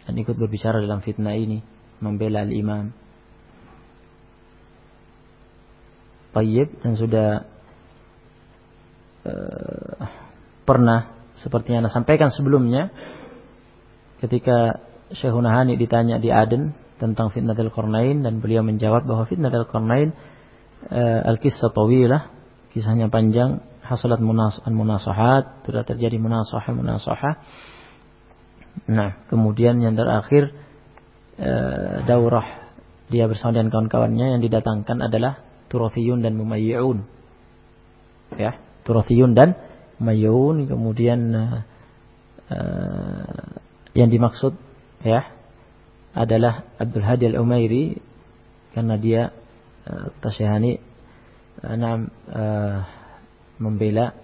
dan ikut berbicara dalam fitnah ini, membela al-imam. Tayyib dan sudah uh, pernah seperti yang Anda sampaikan sebelumnya ketika Syekh Hani ditanya di Aden tentang fitnah al-Qarnain dan beliau menjawab bahwa fitnah al-Qarnain uh, al-kisah tawilah kisahnya panjang hasalat munas munasahat sudah terjadi munasahah munasahah Nah, kemudian yang terakhir e, daurah dia bersama dengan kawan-kawannya yang didatangkan adalah Turafiyun dan Mumayyun. Ya, Turafiyun dan Mumayyun kemudian e, yang dimaksud ya adalah Abdul Hadi Al-Umairi karena dia tasyahani e, nam, e, membela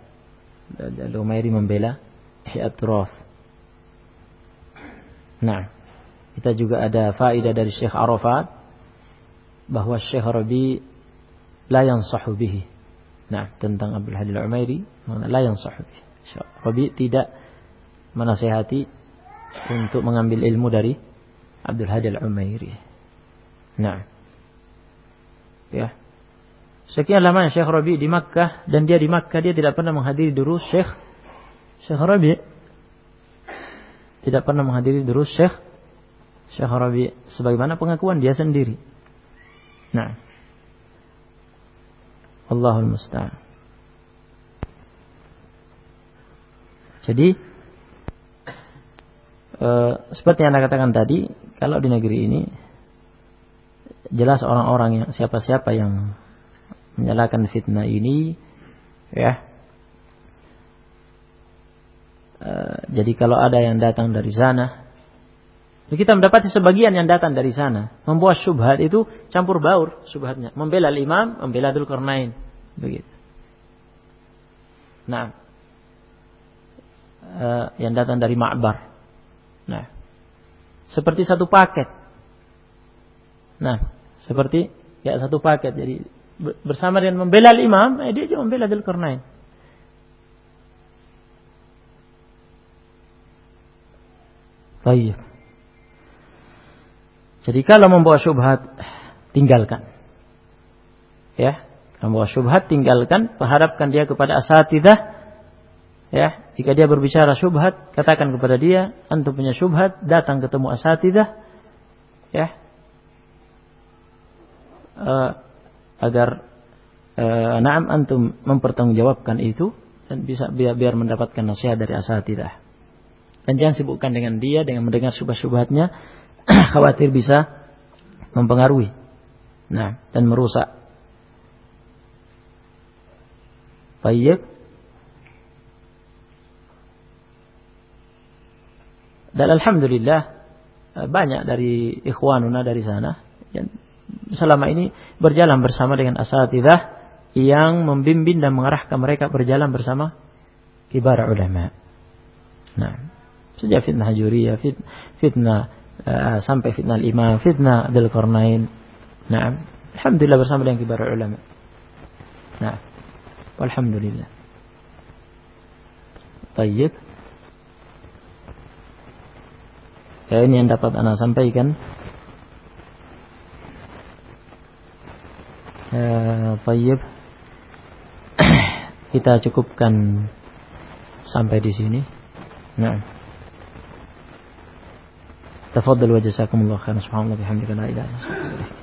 Al-Umairi membela Ihya Nah, kita juga ada faedah dari Syekh Arafat bahwa Syekh Rabi la yansahu. Nah, tentang Abdul Hadi Al-Umairi, la yansahu. Syekh Rabi tidak menasihati untuk mengambil ilmu dari Abdul Hadi Al-Umairi. Nah. Ya. Sekian lama Syekh Rabi di Makkah dan dia di Makkah dia tidak pernah menghadiri durus Syekh Syekh Rabi. Tidak pernah menghadiri durus Syekh Syekh Rabi sebagaimana pengakuan dia sendiri. Nah. Allahul musta'an. Jadi Eh, seperti yang anda katakan tadi, kalau di negeri ini jelas orang-orang yang siapa-siapa yang menyalakan fitnah ini, ya. Uh, jadi kalau ada yang datang dari sana, kita mendapati sebagian yang datang dari sana membuat syubhat itu campur baur syubhatnya, membela imam, membela dul karnain, begitu. Nah, uh, yang datang dari Ma'bar, Nah, seperti satu paket. Nah, seperti ya satu paket. Jadi bersama dengan membela imam, eh, dia juga membela Dzulkarnain. Baik. Jadi kalau membawa syubhat, tinggalkan. Ya, membawa syubhat tinggalkan, berharapkan dia kepada asatidah Ya, jika dia berbicara syubhat, katakan kepada dia, antum punya syubhat, datang ketemu asatidah, ya, uh, agar uh, naam antum mempertanggungjawabkan itu dan bisa biar, biar mendapatkan nasihat dari asatidah. Dan jangan sibukkan dengan dia dengan mendengar syubhat-syubhatnya, *clears throat* khawatir bisa mempengaruhi, nah dan merusak. Baik. Dan alhamdulillah eh, banyak dari ikhwanuna dari sana yang selama ini berjalan bersama dengan asatidah yang membimbing dan mengarahkan mereka berjalan bersama kibar ulama. Nah, sejak fitnah juriyah, fit, fitnah uh, sampai fitnah imam, fitnah Abdul Qarnain. Nah, alhamdulillah bersama dengan kibar ulama. Nah, alhamdulillah. Tayyib. Ya ini yang dapat Anda sampaikan. Ya, Tayyib. *clears throat* Kita cukupkan sampai di sini. Nah. Tafadhal wa jazakumullah khairan subhanallah bihamdika la ilaha illa